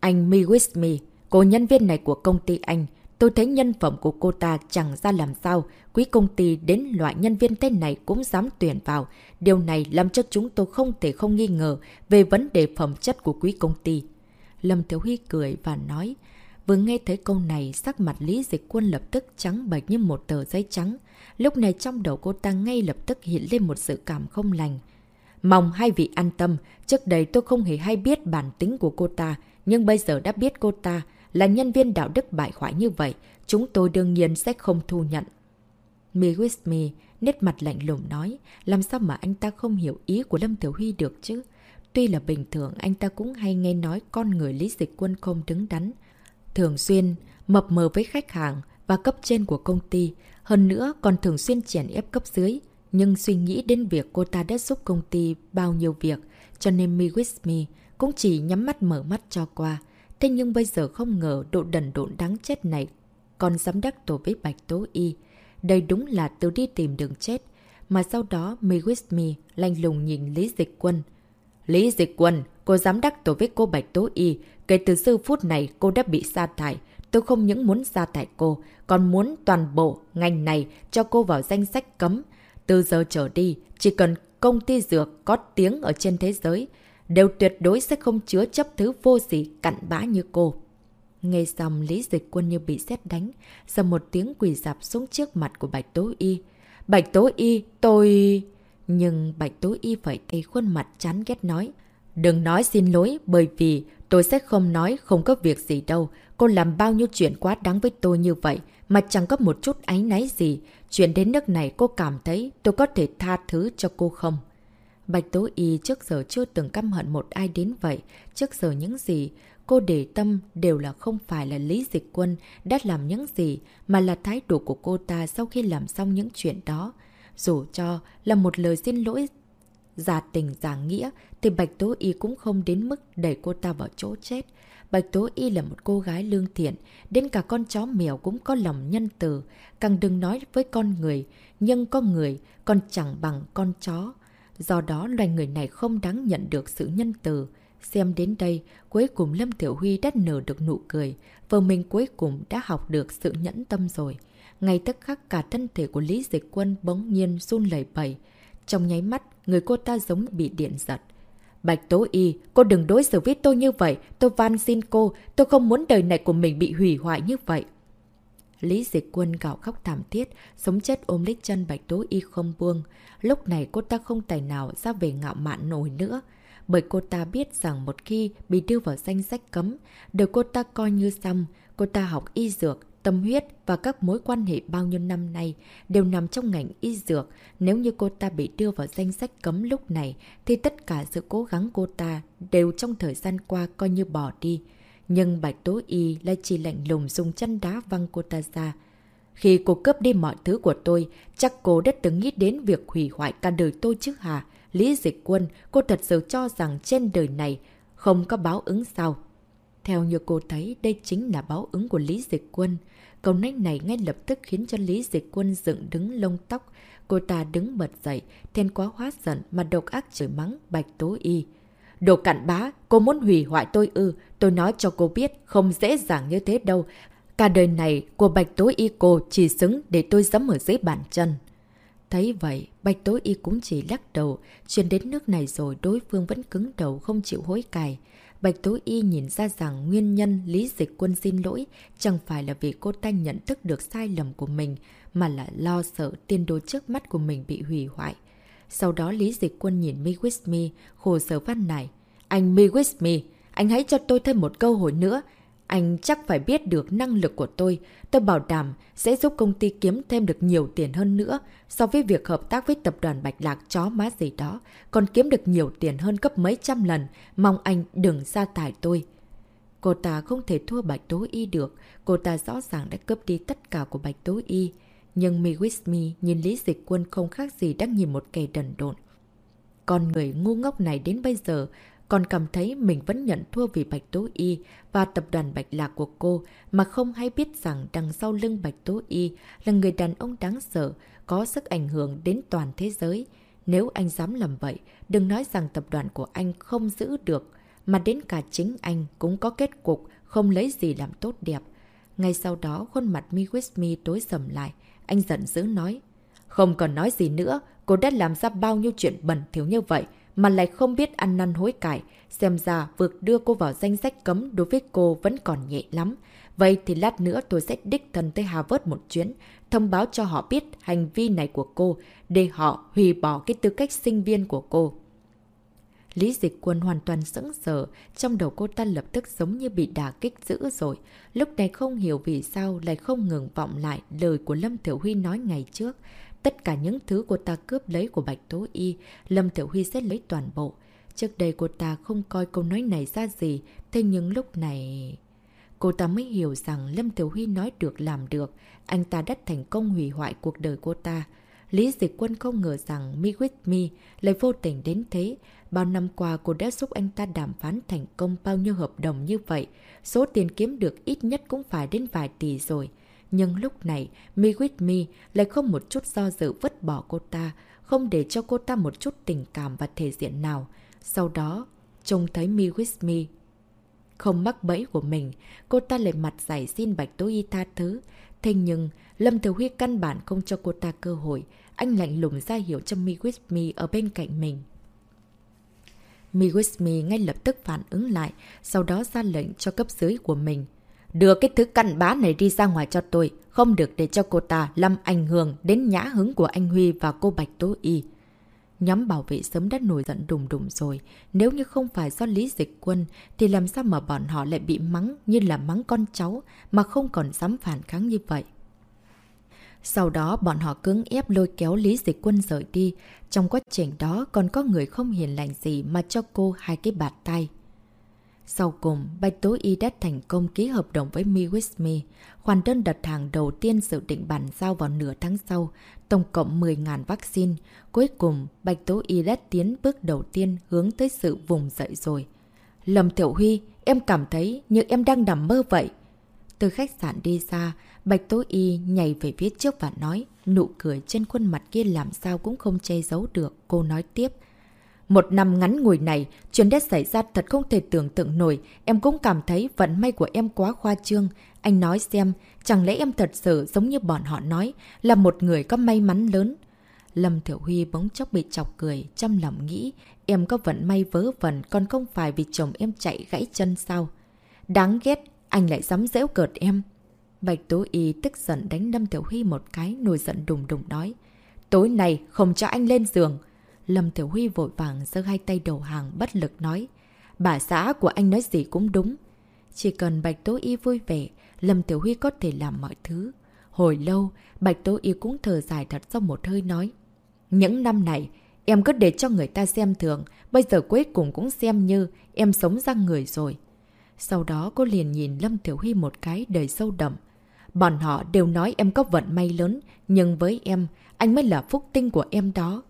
Anh Me With Me, cô nhân viên này của công ty anh, tôi thấy nhân phẩm của cô ta chẳng ra làm sao, quý công ty đến loại nhân viên tên này cũng dám tuyển vào. Điều này làm cho chúng tôi không thể không nghi ngờ về vấn đề phẩm chất của quý công ty. Lâm Thiếu Huy cười và nói, vừa nghe thấy câu này, sắc mặt Lý Dịch Quân lập tức trắng bạch như một tờ giấy trắng. Lúc này trong đầu cô ta ngay lập tức hiện lên một sự cảm không lành. Mong hai vị an tâm, trước đây tôi không hề hay biết bản tính của cô ta, nhưng bây giờ đã biết cô ta là nhân viên đạo đức bại hoại như vậy, chúng tôi đương nhiên sẽ không thu nhận. Me with me, nét mặt lạnh lùng nói, làm sao mà anh ta không hiểu ý của Lâm Tiểu Huy được chứ? Tuy là bình thường, anh ta cũng hay nghe nói con người Lý Dịch Quân không đứng đắn. Thường xuyên mập mờ với khách hàng và cấp trên của công ty, hơn nữa còn thường xuyên chèn ép cấp dưới. Nhưng suy nghĩ đến việc cô ta đã giúp công ty bao nhiêu việc, cho nên Me With Me cũng chỉ nhắm mắt mở mắt cho qua. Thế nhưng bây giờ không ngờ độ đần độn đáng chết này còn dám đắc tổ với Bạch Tố Y. Đây đúng là tôi đi tìm đường chết. Mà sau đó Me With Me lanh lùng nhìn Lý Dịch Quân. Lý Dịch Quân, cô dám đắc tội với cô Bạch Tố Y. Kể từ giây phút này cô đã bị sa thải. Tôi không những muốn sa thải cô, còn muốn toàn bộ ngành này cho cô vào danh sách cấm. Từ giờ trở đi, chỉ cần công ty dược có tiếng ở trên thế giới, đều tuyệt đối sẽ không chứa chấp thứ vô gì cặn bã như cô. Nghe xong Lý Dịch Quân như bị xét đánh, sau một tiếng quỳ dạp xuống trước mặt của Bạch Tố Y. Bạch Tố Y, tôi... Nhưng Bạch Tố Y phải tay khuôn mặt chán ghét nói. Đừng nói xin lỗi, bởi vì tôi sẽ không nói không có việc gì đâu. Cô làm bao nhiêu chuyện quá đáng với tôi như vậy, mà chẳng có một chút áy náy gì. Chuyện đến nước này cô cảm thấy tôi có thể tha thứ cho cô không? Bạch Tố Y trước giờ chưa từng căm hận một ai đến vậy. Trước giờ những gì cô để tâm đều là không phải là Lý Dịch Quân đã làm những gì, mà là thái độ của cô ta sau khi làm xong những chuyện đó. Dù cho là một lời xin lỗi giả tình giả nghĩa thì Bạch Tố Y cũng không đến mức đẩy cô ta vào chỗ chết. Bạch Tố Y là một cô gái lương thiện, đến cả con chó mèo cũng có lòng nhân từ, càng đừng nói với con người, nhưng con người còn chẳng bằng con chó. Do đó loài người này không đáng nhận được sự nhân từ. Xem đến đây, cuối cùng Lâm Tiểu Huy đã nở được nụ cười. Vợ mình cuối cùng đã học được sự nhẫn tâm rồi. Ngay tức khắc cả thân thể của Lý Dịch Quân bỗng nhiên run lẩy bẩy. Trong nháy mắt, người cô ta giống bị điện giật. Bạch Tố Y, cô đừng đối xử với tôi như vậy. Tôi van xin cô, tôi không muốn đời này của mình bị hủy hoại như vậy. Lý Dịch Quân gạo khóc thảm thiết, sống chết ôm lấy chân Bạch Tố Y không buông. Lúc này cô ta không tài nào ra về ngạo mạn nổi nữa. Bởi cô ta biết rằng một khi bị đưa vào danh sách cấm, đời cô ta coi như xong, cô ta học y dược, tâm huyết và các mối quan hệ bao nhiêu năm nay đều nằm trong ngành y dược. Nếu như cô ta bị đưa vào danh sách cấm lúc này, thì tất cả sự cố gắng cô ta đều trong thời gian qua coi như bỏ đi. Nhưng Bạch Tố Y lại chỉ lạnh lùng dùng chân đá văng cô ta ra. Khi cô cướp đi mọi thứ của tôi, chắc cô đã từng nghĩ đến việc hủy hoại cả đời tôi chứ hả? Lý Dịch Quân, cô thật sự cho rằng trên đời này không có báo ứng sao? Theo như cô thấy, đây chính là báo ứng của Lý Dịch Quân. Câu nói này ngay lập tức khiến cho Lý Dịch Quân dựng đứng lông tóc. Cô ta đứng bật dậy, thiên quá hóa giận mà độc ác chửi mắng Bạch Tố Y. Đồ cặn bá, cô muốn hủy hoại tôi ư. Tôi nói cho cô biết, không dễ dàng như thế đâu. Cả đời này, của Bạch Tố Y cô chỉ xứng để tôi dẫm ở dưới bàn chân. Thấy vậy, Bạch Tố Y cũng chỉ lắc đầu. Chuyện đến nước này rồi đối phương vẫn cứng đầu không chịu hối cài. Bạch Tố Y nhìn ra rằng nguyên nhân Lý Dịch Quân xin lỗi chẳng phải là vì cô ta nhận thức được sai lầm của mình, mà là lo sợ tiên đồ trước mắt của mình bị hủy hoại. Sau đó Lý Dịch Quân nhìn Mi With Me, khổ sở văn này. Anh Mi With Me, anh hãy cho tôi thêm một câu hỏi nữa. Anh chắc phải biết được năng lực của tôi. Tôi bảo đảm sẽ giúp công ty kiếm thêm được nhiều tiền hơn nữa so với việc hợp tác với tập đoàn Bạch Lạc chó má gì đó. Còn kiếm được nhiều tiền hơn gấp mấy trăm lần. Mong anh đừng sa tải tôi. Cô ta không thể thua Bạch Tố Y được. Cô ta rõ ràng đã cướp đi tất cả của Bạch Tố Y. Nhưng Me With Me nhìn Lý Dịch Quân không khác gì đang nhìn một kẻ đần độn. Con người ngu ngốc này đến bây giờ còn cảm thấy mình vẫn nhận thua vì Bạch Tố Y và tập đoàn Bạch Lạc của cô mà không hay biết rằng đằng sau lưng Bạch Tố Y là người đàn ông đáng sợ, có sức ảnh hưởng đến toàn thế giới. Nếu anh dám làm vậy, đừng nói rằng tập đoàn của anh không giữ được, mà đến cả chính anh cũng có kết cục không lấy gì làm tốt đẹp. Ngay sau đó, khuôn mặt Mi Wismi tối sầm lại. Anh giận dữ nói. Không còn nói gì nữa, cô đã làm ra bao nhiêu chuyện bẩn thiếu như vậy mà lại không biết ăn năn hối cải. Xem ra việc đưa cô vào danh sách cấm đối với cô vẫn còn nhẹ lắm. Vậy thì lát nữa tôi sẽ đích thân tới Harvard một chuyến, thông báo cho họ biết hành vi này của cô, để họ hủy bỏ cái tư cách sinh viên của cô. Lý Dịch Quân hoàn toàn sững sờ, trong đầu cô ta lập tức giống như bị đả kích dữ rồi. Lúc này không hiểu vì sao lại không ngừng vọng lại lời của Lâm Thiểu Huy nói ngày trước. Tất cả những thứ cô ta cướp lấy của Bạch Tố Y, Lâm Thiểu Huy sẽ lấy toàn bộ. Trước đây cô ta không coi câu nói này ra gì, thế nhưng lúc này... Cô ta mới hiểu rằng Lâm Thiểu Huy nói được làm được, anh ta đã thành công hủy hoại cuộc đời cô ta. Lý Dịch Quân không ngờ rằng Me With Me lại vô tình đến thế. Bao năm qua cô đã giúp anh ta đàm phán thành công bao nhiêu hợp đồng như vậy. Số tiền kiếm được ít nhất cũng phải đến vài tỷ rồi. Nhưng lúc này, Me With Me lại không một chút do dự vứt bỏ cô ta, không để cho cô ta một chút tình cảm và thể diện nào. Sau đó, trông thấy Me With Me không mắc bẫy của mình, cô ta lại mặt giải xin Bạch Tố Y tha thứ. Thế nhưng, Lâm Thừa Huy căn bản không cho cô ta cơ hội. Anh lạnh lùng ra hiểu cho Me With Me ở bên cạnh mình. Me With Me ngay lập tức phản ứng lại, sau đó ra lệnh cho cấp dưới của mình. Đưa cái thứ cặn bá này đi ra ngoài cho tôi, không được để cho cô ta làm ảnh hưởng đến nhã hứng của anh Huy và cô Bạch Tố Y. Nhóm bảo vệ sớm đã nổi giận đùng đùng rồi. Nếu như không phải do Lý Dịch Quân, thì làm sao mà bọn họ lại bị mắng như là mắng con cháu mà không còn dám phản kháng như vậy. Sau đó bọn họ cứng ép lôi kéo Lý Dịch Quân rời đi. Trong quá trình đó còn có người không hiền lành gì mà cho cô hai cái bạt tay. Sau cùng, Bạch Tố Y đã thành công ký hợp đồng với Me With Me. Khoản đơn đặt hàng đầu tiên dự định bàn giao vào nửa tháng sau, tổng cộng 10.000 vaccine. Cuối cùng, Bạch Tố Y đã tiến bước đầu tiên hướng tới sự vùng dậy rồi. lầm Tiểu Huy, em cảm thấy như em đang nằm mơ vậy. Từ khách sạn đi ra, Bạch Tố Y nhảy về phía trước và nói, nụ cười trên khuôn mặt kia làm sao cũng không che giấu được. Cô nói tiếp, một năm ngắn ngủi này, chuyện đã xảy ra thật không thể tưởng tượng nổi. Em cũng cảm thấy vận may của em quá khoa trương. Anh nói xem, chẳng lẽ em thật sự giống như bọn họ nói, là một người có may mắn lớn. Lâm Thiểu Huy bỗng chốc bị chọc cười, trong lòng nghĩ, em có vận may vớ vẩn còn không phải vì chồng em chạy gãy chân sao. Đáng ghét, anh lại dám dễu cợt em. Bạch Tố Y tức giận đánh Lâm Tiểu Huy một cái, nổi giận đùng đùng nói. Tối nay không cho anh lên giường. Lâm Tiểu Huy vội vàng giơ hai tay đầu hàng bất lực nói. Bà xã của anh nói gì cũng đúng. Chỉ cần Bạch Tố Y vui vẻ, Lâm Tiểu Huy có thể làm mọi thứ. Hồi lâu, Bạch Tố Y cũng thở dài thật sau một hơi nói. Những năm này, em cứ để cho người ta xem thường, bây giờ cuối cùng cũng xem như em sống ra người rồi. Sau đó cô liền nhìn Lâm Tiểu Huy một cái đầy sâu đậm. Bọn họ đều nói em có vận may lớn, nhưng với em, anh mới là phúc tinh của em đó.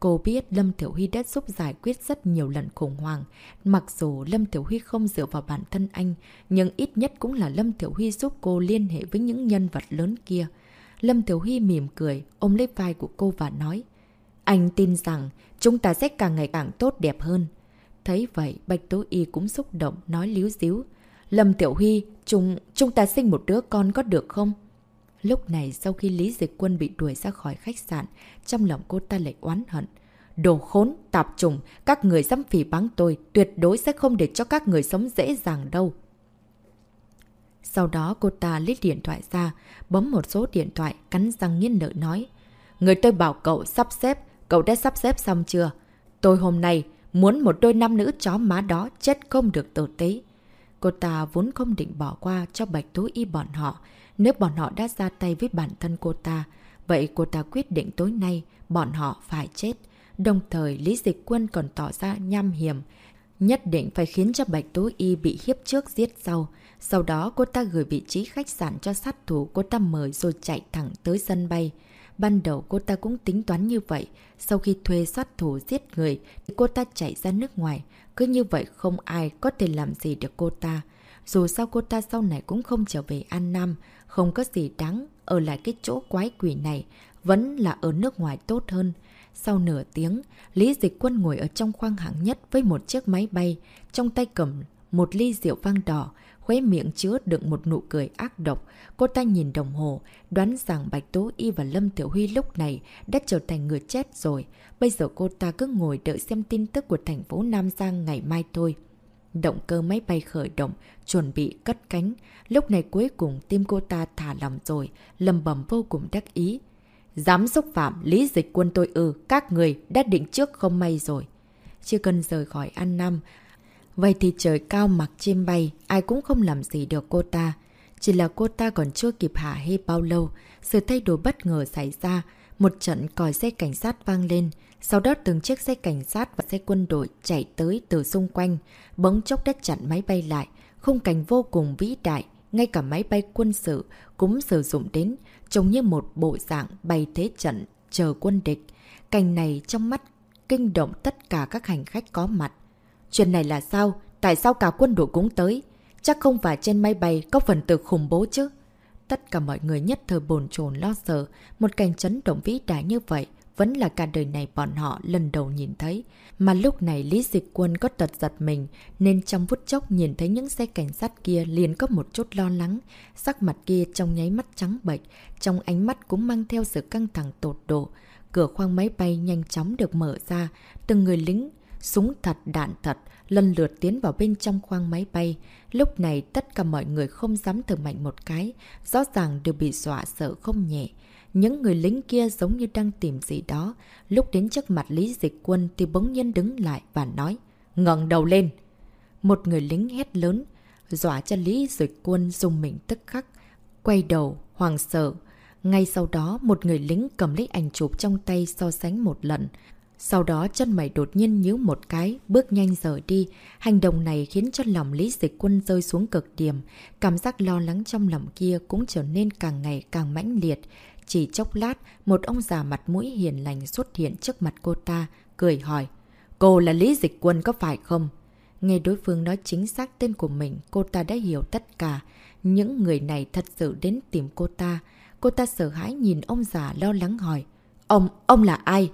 Cô biết Lâm Tiểu Huy đã giúp giải quyết rất nhiều lần khủng hoảng. Mặc dù Lâm Tiểu Huy không dựa vào bản thân anh, nhưng ít nhất cũng là Lâm Tiểu Huy giúp cô liên hệ với những nhân vật lớn kia. Lâm Tiểu Huy mỉm cười, ôm lấy vai của cô và nói. Anh tin rằng chúng ta sẽ càng ngày càng tốt đẹp hơn. Thấy vậy, Bạch Tố Y cũng xúc động, nói líu díu. Lâm Tiểu Huy, chúng, chúng ta sinh một đứa con có được không? Lúc này sau khi Lý Dịch Quân bị đuổi ra khỏi khách sạn, trong lòng cô ta lại oán hận. Đồ khốn, tạp trùng, các người dám phỉ báng tôi, tuyệt đối sẽ không để cho các người sống dễ dàng đâu. Sau đó cô ta lấy điện thoại ra, bấm một số điện thoại, cắn răng nghiến nợ nói. Người tôi bảo cậu sắp xếp, cậu đã sắp xếp xong chưa? Tôi hôm nay muốn một đôi nam nữ chó má đó chết không được tử tế. Cô ta vốn không định bỏ qua cho bạch túi y bọn họ. Nếu bọn họ đã ra tay với bản thân cô ta, vậy cô ta quyết định tối nay bọn họ phải chết. Đồng thời Lý Dịch Quân còn tỏ ra nham hiểm, nhất định phải khiến cho Bạch Tố Y bị hiếp trước giết sau. Sau đó cô ta gửi vị trí khách sạn cho sát thủ cô ta mời rồi chạy thẳng tới sân bay. Ban đầu cô ta cũng tính toán như vậy, sau khi thuê sát thủ giết người thì cô ta chạy ra nước ngoài, cứ như vậy không ai có thể làm gì được cô ta. Dù sao cô ta sau này cũng không trở về An Nam, không có gì đáng ở lại cái chỗ quái quỷ này, vẫn là ở nước ngoài tốt hơn. Sau nửa tiếng, Lý Dịch Quân ngồi ở trong khoang hạng nhất với một chiếc máy bay, trong tay cầm một ly rượu vang đỏ, khuấy miệng chứa đựng một nụ cười ác độc. Cô ta nhìn đồng hồ, đoán rằng Bạch Tố Y và Lâm Tiểu Huy lúc này đã trở thành người chết rồi. Bây giờ cô ta cứ ngồi đợi xem tin tức của thành phố Nam Giang ngày mai thôi. Động cơ máy bay khởi động, chuẩn bị cất cánh. Lúc này cuối cùng tim cô ta thả lòng rồi, lầm bầm vô cùng đắc ý. Dám xúc phạm lý dịch quân tôi ư, các người đã định trước không may rồi. Chưa cần rời khỏi An Nam, vậy thì trời cao mặc chim bay, ai cũng không làm gì được cô ta. Chỉ là cô ta còn chưa kịp hạ hê bao lâu, sự thay đổi bất ngờ xảy ra, một trận còi xe cảnh sát vang lên. Sau đó từng chiếc xe cảnh sát và xe quân đội chạy tới từ xung quanh, bỗng chốc đất chặn máy bay lại, khung cảnh vô cùng vĩ đại, ngay cả máy bay quân sự cũng sử dụng đến, trông như một bộ dạng bày thế trận chờ quân địch. Cảnh này trong mắt kinh động tất cả các hành khách có mặt. Chuyện này là sao? Tại sao cả quân đội cũng tới? Chắc không phải trên máy bay có phần tử khủng bố chứ? Tất cả mọi người nhất thời bồn chồn lo sợ, một cảnh chấn động vĩ đại như vậy vẫn là cả đời này bọn họ lần đầu nhìn thấy. Mà lúc này Lý Dịch Quân có tật giật mình, nên trong phút chốc nhìn thấy những xe cảnh sát kia liền có một chút lo lắng. Sắc mặt kia trong nháy mắt trắng bệch, trong ánh mắt cũng mang theo sự căng thẳng tột độ. Cửa khoang máy bay nhanh chóng được mở ra, từng người lính, súng thật, đạn thật, lần lượt tiến vào bên trong khoang máy bay. Lúc này tất cả mọi người không dám thử mạnh một cái, rõ ràng đều bị dọa sợ không nhẹ. Những người lính kia giống như đang tìm gì đó. Lúc đến trước mặt Lý Dịch Quân thì bỗng nhiên đứng lại và nói ngẩng đầu lên. Một người lính hét lớn, dọa cho Lý Dịch Quân dùng mình tức khắc. Quay đầu, hoàng sợ. Ngay sau đó một người lính cầm lấy ảnh chụp trong tay so sánh một lần. Sau đó chân mày đột nhiên nhíu một cái, bước nhanh rời đi. Hành động này khiến cho lòng Lý Dịch Quân rơi xuống cực điểm. Cảm giác lo lắng trong lòng kia cũng trở nên càng ngày càng mãnh liệt. Chỉ chốc lát, một ông già mặt mũi hiền lành xuất hiện trước mặt cô ta, cười hỏi. Cô là Lý Dịch Quân có phải không? Nghe đối phương nói chính xác tên của mình, cô ta đã hiểu tất cả. Những người này thật sự đến tìm cô ta. Cô ta sợ hãi nhìn ông già lo lắng hỏi. Ông, ông là ai?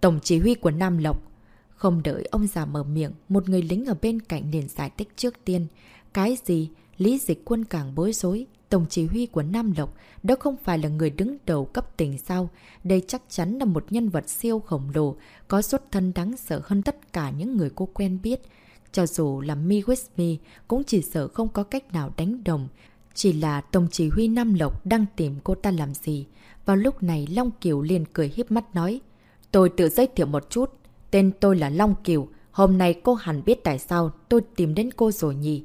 Tổng chỉ huy của Nam Lộc. Không đợi ông già mở miệng, một người lính ở bên cạnh liền giải thích trước tiên. Cái gì? Lý dịch quân càng bối rối. Tổng chỉ huy của Nam Lộc, đó không phải là người đứng đầu cấp tỉnh sao. Đây chắc chắn là một nhân vật siêu khổng lồ, có xuất thân đáng sợ hơn tất cả những người cô quen biết. Cho dù là Mi with Me, cũng chỉ sợ không có cách nào đánh đồng. Chỉ là Tổng chỉ huy Nam Lộc đang tìm cô ta làm gì. Vào lúc này Long Kiều liền cười hiếp mắt nói. Tôi tự giới thiệu một chút. Tên tôi là Long Kiều. Hôm nay cô hẳn biết tại sao tôi tìm đến cô rồi nhỉ.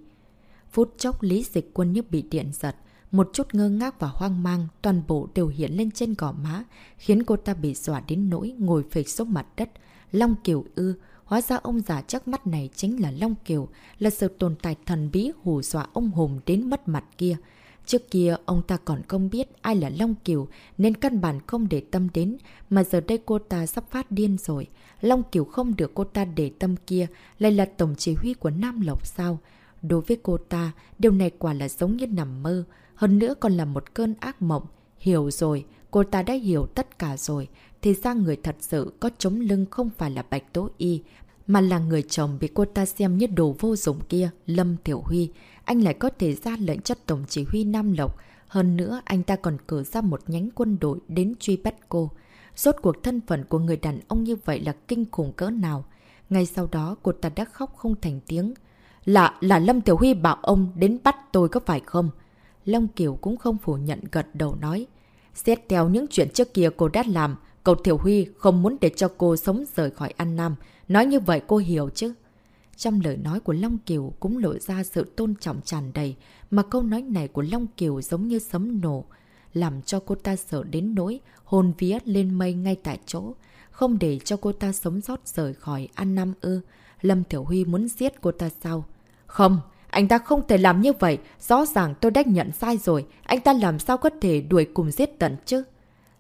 Phút chốc Lý Dịch Quân như bị điện giật. Một chút ngơ ngác và hoang mang, toàn bộ đều hiện lên trên gò má, khiến cô ta bị dọa đến nỗi ngồi phịch xuống mặt đất. Long Kiều ư, hóa ra ông già chắc mắt này chính là Long Kiều, là sự tồn tại thần bí hù dọa ông Hùng đến mất mặt kia. Trước kia ông ta còn không biết ai là Long Kiều nên căn bản không để tâm đến, mà giờ đây cô ta sắp phát điên rồi. Long Kiều không được cô ta để tâm kia, lại là tổng chỉ huy của Nam Lộc sao? Đối với cô ta, điều này quả là giống như nằm mơ, hơn nữa còn là một cơn ác mộng. Hiểu rồi, cô ta đã hiểu tất cả rồi, thì ra người thật sự có chống lưng không phải là Bạch Tố Y, mà là người chồng bị cô ta xem như đồ vô dụng kia, Lâm Tiểu Huy. Anh lại có thể ra lệnh cho Tổng chỉ huy Nam Lộc. Hơn nữa, anh ta còn cử ra một nhánh quân đội đến truy bắt cô. Rốt cuộc thân phận của người đàn ông như vậy là kinh khủng cỡ nào. Ngay sau đó, cô ta đã khóc không thành tiếng. Là, là Lâm Tiểu Huy bảo ông đến bắt tôi có phải không? Long Kiều cũng không phủ nhận gật đầu nói. Xét theo những chuyện trước kia cô đã làm, cậu Thiểu Huy không muốn để cho cô sống rời khỏi An Nam. Nói như vậy cô hiểu chứ? Trong lời nói của Long Kiều cũng lộ ra sự tôn trọng tràn đầy, mà câu nói này của Long Kiều giống như sấm nổ, làm cho cô ta sợ đến nỗi hồn vía lên mây ngay tại chỗ, không để cho cô ta sống sót rời khỏi An Nam ư. Lâm Thiểu Huy muốn giết cô ta sao? Không, anh ta không thể làm như vậy, rõ ràng tôi đã nhận sai rồi, anh ta làm sao có thể đuổi cùng giết tận chứ?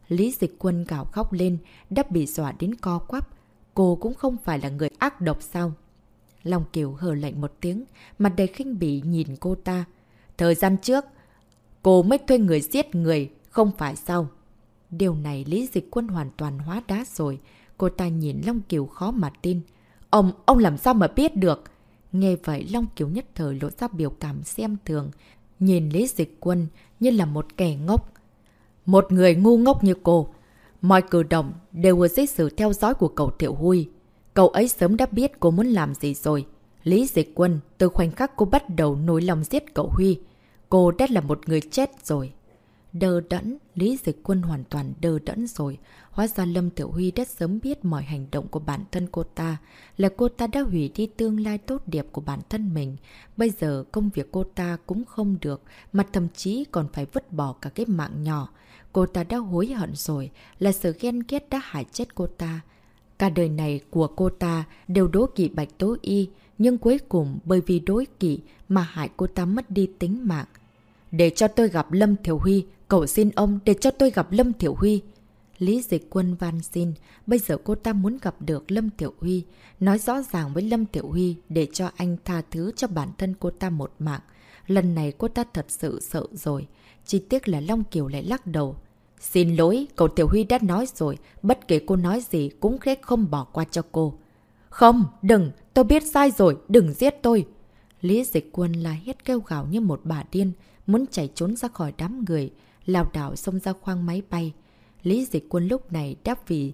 Lý Dịch Quân gào khóc lên, đắp bị dọa đến co quắp. Cô cũng không phải là người ác độc sao? Long Kiều hờ lạnh một tiếng, mặt đầy khinh bỉ nhìn cô ta. Thời gian trước, cô mới thuê người giết người, không phải sao? Điều này Lý Dịch Quân hoàn toàn hóa đá rồi. Cô ta nhìn Long Kiều khó mà tin. Ông, ông làm sao mà biết được? Nghe vậy Long Kiều nhất thời lộ ra biểu cảm xem thường, nhìn Lý Dịch Quân như là một kẻ ngốc. Một người ngu ngốc như cô, mọi cử động đều ở dưới sự theo dõi của cậu thiệu Huy. Cậu ấy sớm đã biết cô muốn làm gì rồi. Lý Dịch Quân, từ khoảnh khắc cô bắt đầu nối lòng giết cậu Huy, cô đã là một người chết rồi. Đờ đẫn, Lý Dịch Quân hoàn toàn đờ đẫn rồi. Hóa ra Lâm Tiểu Huy đã sớm biết mọi hành động của bản thân cô ta, là cô ta đã hủy đi tương lai tốt đẹp của bản thân mình. Bây giờ công việc cô ta cũng không được, mà thậm chí còn phải vứt bỏ cả cái mạng nhỏ. Cô ta đã hối hận rồi, là sự ghen ghét đã hại chết cô ta. Cả đời này của cô ta đều đố kỵ Bạch Tố Y, nhưng cuối cùng bởi vì đối kỵ mà hại cô ta mất đi tính mạng. Để cho tôi gặp Lâm Thiểu Huy, cầu xin ông để cho tôi gặp Lâm Thiểu Huy. Lý Dịch Quân van xin, bây giờ cô ta muốn gặp được Lâm Tiểu Huy, nói rõ ràng với Lâm Tiểu Huy để cho anh tha thứ cho bản thân cô ta một mạng. Lần này cô ta thật sự sợ rồi, chỉ tiếc là Long Kiều lại lắc đầu. Xin lỗi, cậu Tiểu Huy đã nói rồi, bất kể cô nói gì cũng khét không bỏ qua cho cô. Không, đừng, tôi biết sai rồi, đừng giết tôi. Lý Dịch Quân là hết kêu gào như một bà điên, muốn chạy trốn ra khỏi đám người, lào đảo xông ra khoang máy bay. Lý dịch quân lúc này đáp vì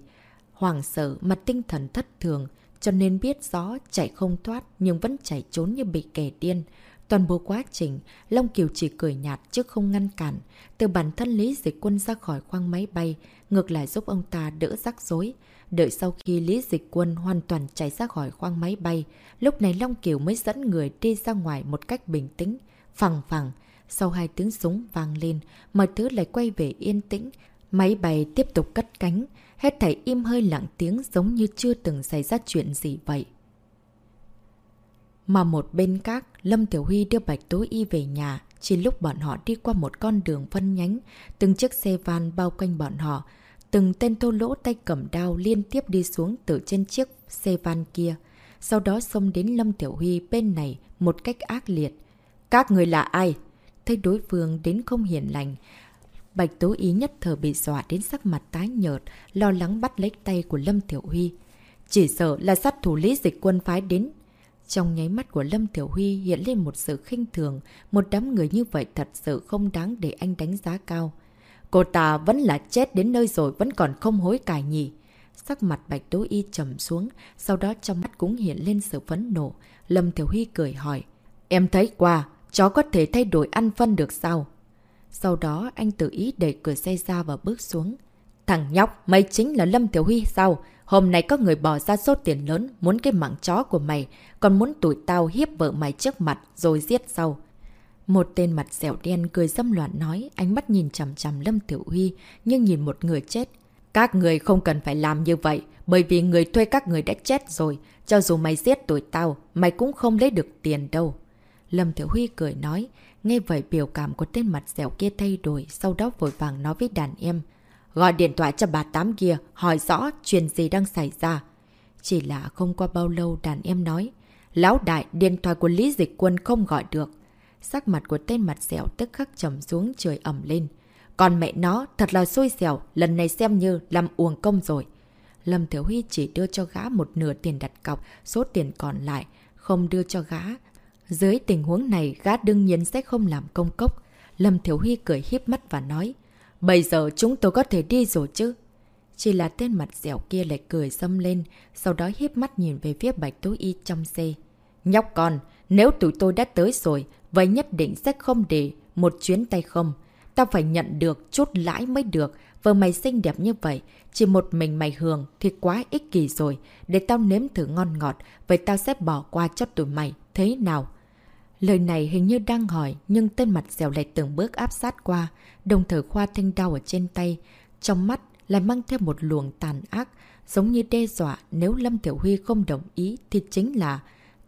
hoảng sợ mà tinh thần thất thường, cho nên biết rõ chạy không thoát nhưng vẫn chạy trốn như bị kẻ điên. Toàn bộ quá trình, Long Kiều chỉ cười nhạt chứ không ngăn cản. Từ bản thân Lý Dịch Quân ra khỏi khoang máy bay, ngược lại giúp ông ta đỡ rắc rối. Đợi sau khi Lý Dịch Quân hoàn toàn chạy ra khỏi khoang máy bay, lúc này Long Kiều mới dẫn người đi ra ngoài một cách bình tĩnh, phẳng phẳng. Sau hai tiếng súng vang lên, mọi thứ lại quay về yên tĩnh, Máy bay tiếp tục cất cánh, hết thảy im hơi lặng tiếng giống như chưa từng xảy ra chuyện gì vậy. Mà một bên khác, Lâm Tiểu Huy đưa Bạch Tố Y về nhà, chỉ lúc bọn họ đi qua một con đường phân nhánh, từng chiếc xe van bao quanh bọn họ, từng tên thô lỗ tay cầm đao liên tiếp đi xuống từ trên chiếc xe van kia, sau đó xông đến Lâm Tiểu Huy bên này một cách ác liệt. Các người là ai? Thấy đối phương đến không hiền lành, Bạch Tố Ý nhất thời bị dọa đến sắc mặt tái nhợt, lo lắng bắt lấy tay của Lâm Tiểu Huy. Chỉ sợ là sát thủ lý dịch quân phái đến. Trong nháy mắt của Lâm Tiểu Huy hiện lên một sự khinh thường, một đám người như vậy thật sự không đáng để anh đánh giá cao. Cô ta vẫn là chết đến nơi rồi vẫn còn không hối cải nhỉ. Sắc mặt Bạch Tố Y trầm xuống, sau đó trong mắt cũng hiện lên sự phấn nộ. Lâm Tiểu Huy cười hỏi, em thấy qua, chó có thể thay đổi ăn phân được sao? Sau đó anh tự ý đẩy cửa xe ra và bước xuống. Thằng nhóc, mày chính là Lâm Tiểu Huy sao? Hôm nay có người bỏ ra số tiền lớn, muốn cái mạng chó của mày, còn muốn tụi tao hiếp vợ mày trước mặt rồi giết sau. Một tên mặt dẻo đen cười dâm loạn nói, ánh mắt nhìn chằm chằm Lâm Tiểu Huy, nhưng nhìn một người chết. Các người không cần phải làm như vậy, bởi vì người thuê các người đã chết rồi. Cho dù mày giết tụi tao, mày cũng không lấy được tiền đâu. Lâm Thiểu Huy cười nói, nghe vậy biểu cảm của tên mặt dẻo kia thay đổi, sau đó vội vàng nói với đàn em. Gọi điện thoại cho bà Tám kia, hỏi rõ chuyện gì đang xảy ra. Chỉ là không qua bao lâu đàn em nói. Lão đại, điện thoại của Lý Dịch Quân không gọi được. Sắc mặt của tên mặt dẻo tức khắc trầm xuống trời ẩm lên. Còn mẹ nó thật là xui xẻo, lần này xem như làm uổng công rồi. Lâm Thiếu Huy chỉ đưa cho gã một nửa tiền đặt cọc, số tiền còn lại không đưa cho gã. Dưới tình huống này, gã đương nhiên sẽ không làm công cốc. Lâm Thiếu Huy cười hiếp mắt và nói, Bây giờ chúng tôi có thể đi rồi chứ? Chỉ là tên mặt dẻo kia lại cười xâm lên, sau đó hiếp mắt nhìn về phía bạch tố y trong xe. Nhóc con, nếu tụi tôi đã tới rồi, vậy nhất định sẽ không để một chuyến tay không. Tao phải nhận được chút lãi mới được, vợ mày xinh đẹp như vậy, chỉ một mình mày hưởng thì quá ích kỳ rồi, để tao nếm thử ngon ngọt, vậy tao sẽ bỏ qua cho tụi mày, thế nào? Lời này hình như đang hỏi, nhưng tên mặt dẻo lại từng bước áp sát qua, đồng thời khoa thanh đau ở trên tay. Trong mắt lại mang theo một luồng tàn ác, giống như đe dọa nếu Lâm Tiểu Huy không đồng ý thì chính là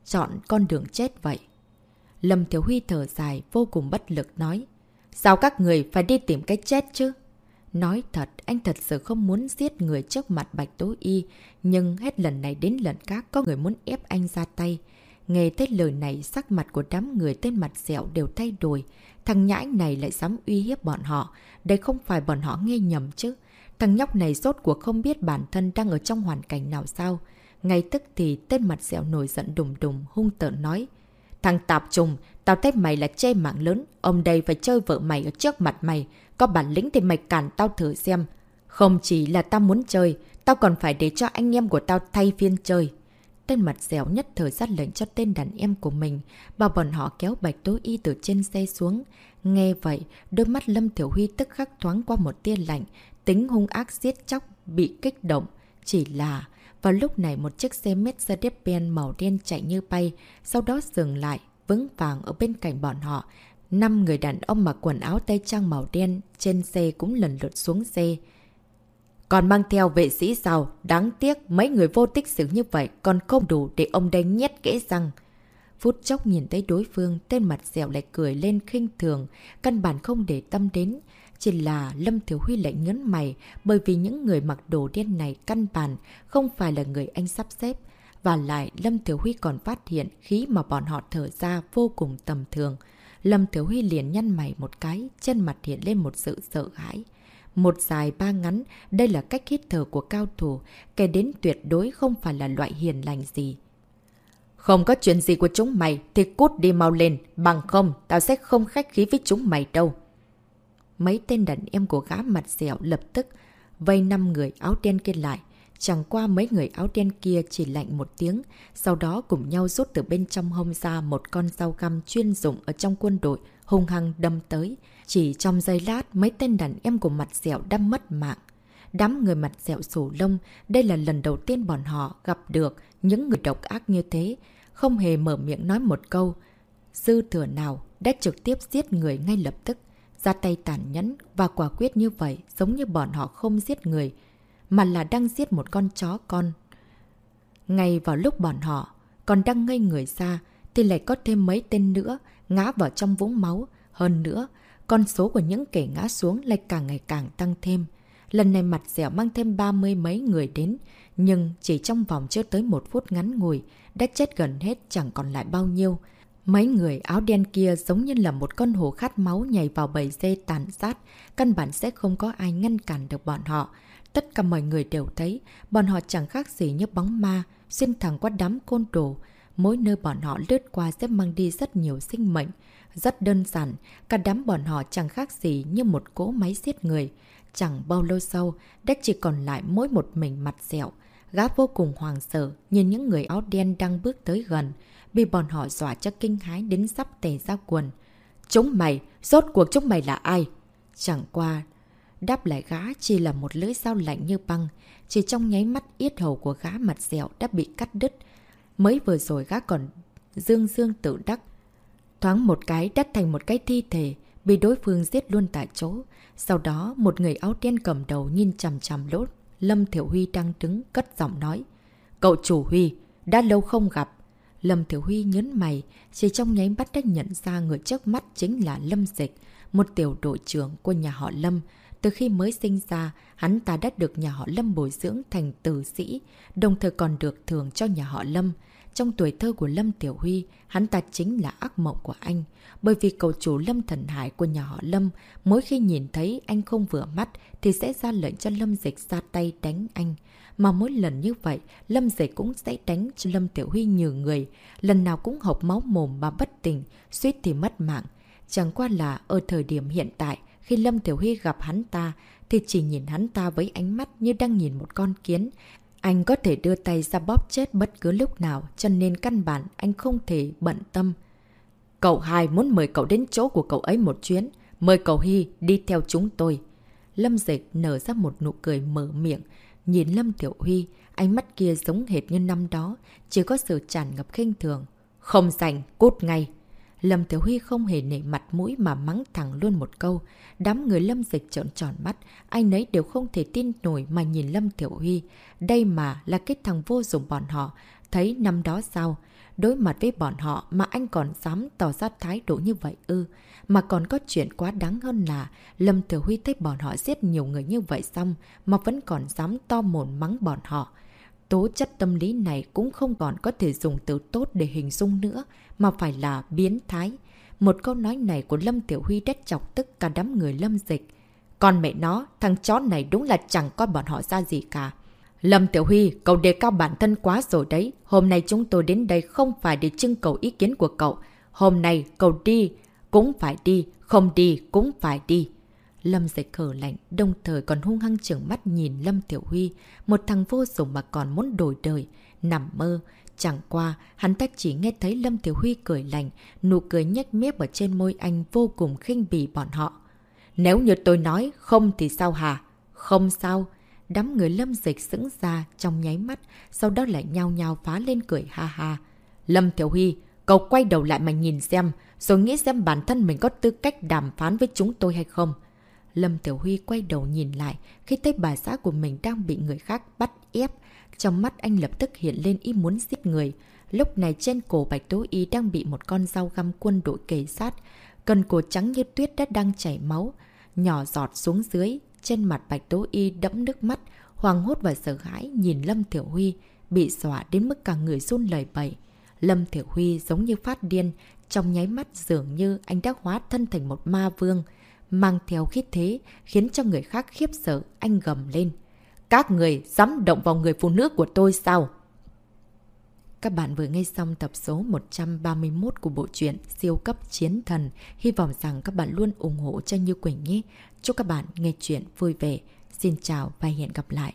chọn con đường chết vậy. Lâm Tiểu Huy thở dài, vô cùng bất lực nói. Sao các người phải đi tìm cái chết chứ? Nói thật, anh thật sự không muốn giết người trước mặt Bạch Tố Y, nhưng hết lần này đến lần khác có người muốn ép anh ra tay. Nghe tới lời này, sắc mặt của đám người tên mặt dẻo đều thay đổi. Thằng nhãi này lại dám uy hiếp bọn họ. Đây không phải bọn họ nghe nhầm chứ. Thằng nhóc này rốt cuộc không biết bản thân đang ở trong hoàn cảnh nào sao. Ngay tức thì tên mặt dẻo nổi giận đùng đùng hung tợn nói. Thằng tạp trùng, tao thấy mày là chê mạng lớn. Ông đây phải chơi vợ mày ở trước mặt mày. Có bản lĩnh thì mày cản tao thử xem. Không chỉ là tao muốn chơi, tao còn phải để cho anh em của tao thay phiên chơi. Tên mặt dẻo nhất thời sát lệnh cho tên đàn em của mình, bảo bọn họ kéo bạch tố y từ trên xe xuống. Nghe vậy, đôi mắt Lâm Tiểu Huy tức khắc thoáng qua một tia lạnh, tính hung ác giết chóc, bị kích động. Chỉ là, vào lúc này một chiếc xe Mercedes-Benz màu đen chạy như bay, sau đó dừng lại, vững vàng ở bên cạnh bọn họ. Năm người đàn ông mặc quần áo tây trang màu đen trên xe cũng lần lượt xuống xe. Còn mang theo vệ sĩ sao? Đáng tiếc mấy người vô tích xử như vậy còn không đủ để ông đánh nhét kẽ răng. Phút chốc nhìn thấy đối phương, tên mặt dẻo lại cười lên khinh thường, căn bản không để tâm đến. Chỉ là Lâm Thiếu Huy lại nhấn mày bởi vì những người mặc đồ đen này căn bản không phải là người anh sắp xếp. Và lại Lâm Thiếu Huy còn phát hiện khí mà bọn họ thở ra vô cùng tầm thường. Lâm Thiếu Huy liền nhăn mày một cái, chân mặt hiện lên một sự sợ hãi. Một dài ba ngắn, đây là cách hít thở của cao thủ, kể đến tuyệt đối không phải là loại hiền lành gì. Không có chuyện gì của chúng mày thì cút đi mau lên, bằng không tao sẽ không khách khí với chúng mày đâu. Mấy tên đàn em của gã mặt dẻo lập tức vây năm người áo đen kia lại. Chẳng qua mấy người áo đen kia chỉ lạnh một tiếng, sau đó cùng nhau rút từ bên trong hông ra một con dao găm chuyên dụng ở trong quân đội, hung hăng đâm tới. Chỉ trong giây lát, mấy tên đàn em của mặt dẻo đã mất mạng. Đám người mặt dẻo sổ lông, đây là lần đầu tiên bọn họ gặp được những người độc ác như thế, không hề mở miệng nói một câu. Dư thừa nào đã trực tiếp giết người ngay lập tức, ra tay tàn nhẫn và quả quyết như vậy giống như bọn họ không giết người, mà là đang giết một con chó con. Ngay vào lúc bọn họ còn đang ngây người ra, thì lại có thêm mấy tên nữa ngã vào trong vũng máu. Hơn nữa, con số của những kẻ ngã xuống lại càng ngày càng tăng thêm. Lần này mặt dẻo mang thêm ba mươi mấy người đến, nhưng chỉ trong vòng chưa tới một phút ngắn ngủi, đã chết gần hết chẳng còn lại bao nhiêu. Mấy người áo đen kia giống như là một con hổ khát máu nhảy vào bầy dê tàn sát, căn bản sẽ không có ai ngăn cản được bọn họ. Tất cả mọi người đều thấy, bọn họ chẳng khác gì như bóng ma, xuyên thẳng qua đám côn đồ. Mỗi nơi bọn họ lướt qua sẽ mang đi rất nhiều sinh mệnh. Rất đơn giản, cả đám bọn họ chẳng khác gì như một cỗ máy giết người. Chẳng bao lâu sau, đã chỉ còn lại mỗi một mình mặt dẹo. Gã vô cùng hoàng sợ, nhìn những người áo đen đang bước tới gần, bị bọn họ dọa cho kinh hái đến sắp tề ra quần. Chúng mày, rốt cuộc chúng mày là ai? Chẳng qua, đáp lại gã chỉ là một lưỡi dao lạnh như băng, chỉ trong nháy mắt yết hầu của gã mặt dẹo đã bị cắt đứt. Mới vừa rồi gã còn dương dương tự đắc. Thoáng một cái đắt thành một cái thi thể, bị đối phương giết luôn tại chỗ. Sau đó, một người áo đen cầm đầu nhìn chằm chằm lốt. Lâm Thiểu Huy đang đứng, cất giọng nói. Cậu chủ Huy, đã lâu không gặp. Lâm Thiểu Huy nhấn mày, chỉ trong nháy mắt đã nhận ra người trước mắt chính là Lâm Dịch, một tiểu đội trưởng của nhà họ Lâm. Từ khi mới sinh ra, hắn ta đã được nhà họ Lâm bồi dưỡng thành tử sĩ, đồng thời còn được thưởng cho nhà họ Lâm. Trong tuổi thơ của Lâm Tiểu Huy, hắn ta chính là ác mộng của anh. Bởi vì cầu chủ Lâm Thần Hải của nhà họ Lâm, mỗi khi nhìn thấy anh không vừa mắt thì sẽ ra lệnh cho Lâm Dịch ra tay đánh anh. Mà mỗi lần như vậy, Lâm Dịch cũng sẽ đánh cho Lâm Tiểu Huy nhiều người. Lần nào cũng hộc máu mồm mà bất tỉnh, suýt thì mất mạng. Chẳng qua là ở thời điểm hiện tại, khi Lâm Tiểu Huy gặp hắn ta, thì chỉ nhìn hắn ta với ánh mắt như đang nhìn một con kiến. Anh có thể đưa tay ra bóp chết bất cứ lúc nào, cho nên căn bản anh không thể bận tâm. Cậu hai muốn mời cậu đến chỗ của cậu ấy một chuyến. Mời cậu Hy đi theo chúng tôi. Lâm Dịch nở ra một nụ cười mở miệng. Nhìn Lâm Tiểu Huy, ánh mắt kia giống hệt như năm đó, chỉ có sự tràn ngập khinh thường. Không rảnh, cút ngay. Lâm Tiểu Huy không hề nể mặt mũi mà mắng thẳng luôn một câu. Đám người Lâm Dịch trợn tròn mắt, ai nấy đều không thể tin nổi mà nhìn Lâm Tiểu Huy. Đây mà là cái thằng vô dụng bọn họ. Thấy năm đó sao? Đối mặt với bọn họ mà anh còn dám tỏ ra thái độ như vậy ư. Mà còn có chuyện quá đáng hơn là Lâm Tiểu Huy thấy bọn họ giết nhiều người như vậy xong mà vẫn còn dám to mồn mắng bọn họ. Tố chất tâm lý này cũng không còn có thể dùng từ tốt để hình dung nữa, mà phải là biến thái. Một câu nói này của Lâm Tiểu Huy đét chọc tức cả đám người lâm dịch. Còn mẹ nó, thằng chó này đúng là chẳng coi bọn họ ra gì cả. Lâm Tiểu Huy, cậu đề cao bản thân quá rồi đấy. Hôm nay chúng tôi đến đây không phải để trưng cầu ý kiến của cậu. Hôm nay cậu đi, cũng phải đi, không đi, cũng phải đi. Lâm dịch khở lạnh, đồng thời còn hung hăng trưởng mắt nhìn Lâm Tiểu Huy, một thằng vô dụng mà còn muốn đổi đời, nằm mơ. Chẳng qua, hắn ta chỉ nghe thấy Lâm Tiểu Huy cười lạnh, nụ cười nhếch mép ở trên môi anh vô cùng khinh bỉ bọn họ. Nếu như tôi nói không thì sao hả? Không sao. Đám người Lâm Dịch sững ra trong nháy mắt, sau đó lại nhao nhao phá lên cười ha ha. Lâm Tiểu Huy, cậu quay đầu lại mà nhìn xem, rồi nghĩ xem bản thân mình có tư cách đàm phán với chúng tôi hay không. Lâm Tiểu Huy quay đầu nhìn lại, khi thấy bà xã của mình đang bị người khác bắt ép. Trong mắt anh lập tức hiện lên ý muốn giết người. Lúc này trên cổ Bạch Tố Y đang bị một con dao găm quân đội kề sát. Cần cổ trắng như tuyết đã đang chảy máu. Nhỏ giọt xuống dưới. Trên mặt Bạch Tố Y đẫm nước mắt. Hoàng hốt và sợ hãi nhìn Lâm Tiểu Huy. Bị dọa đến mức cả người run lời bậy. Lâm Tiểu Huy giống như phát điên. Trong nháy mắt dường như anh đã hóa thân thành một ma vương mang theo khí thế, khiến cho người khác khiếp sợ, anh gầm lên. Các người dám động vào người phụ nữ của tôi sao? Các bạn vừa nghe xong tập số 131 của bộ truyện Siêu cấp chiến thần. Hy vọng rằng các bạn luôn ủng hộ cho Như Quỳnh nhé. Chúc các bạn nghe chuyện vui vẻ. Xin chào và hẹn gặp lại.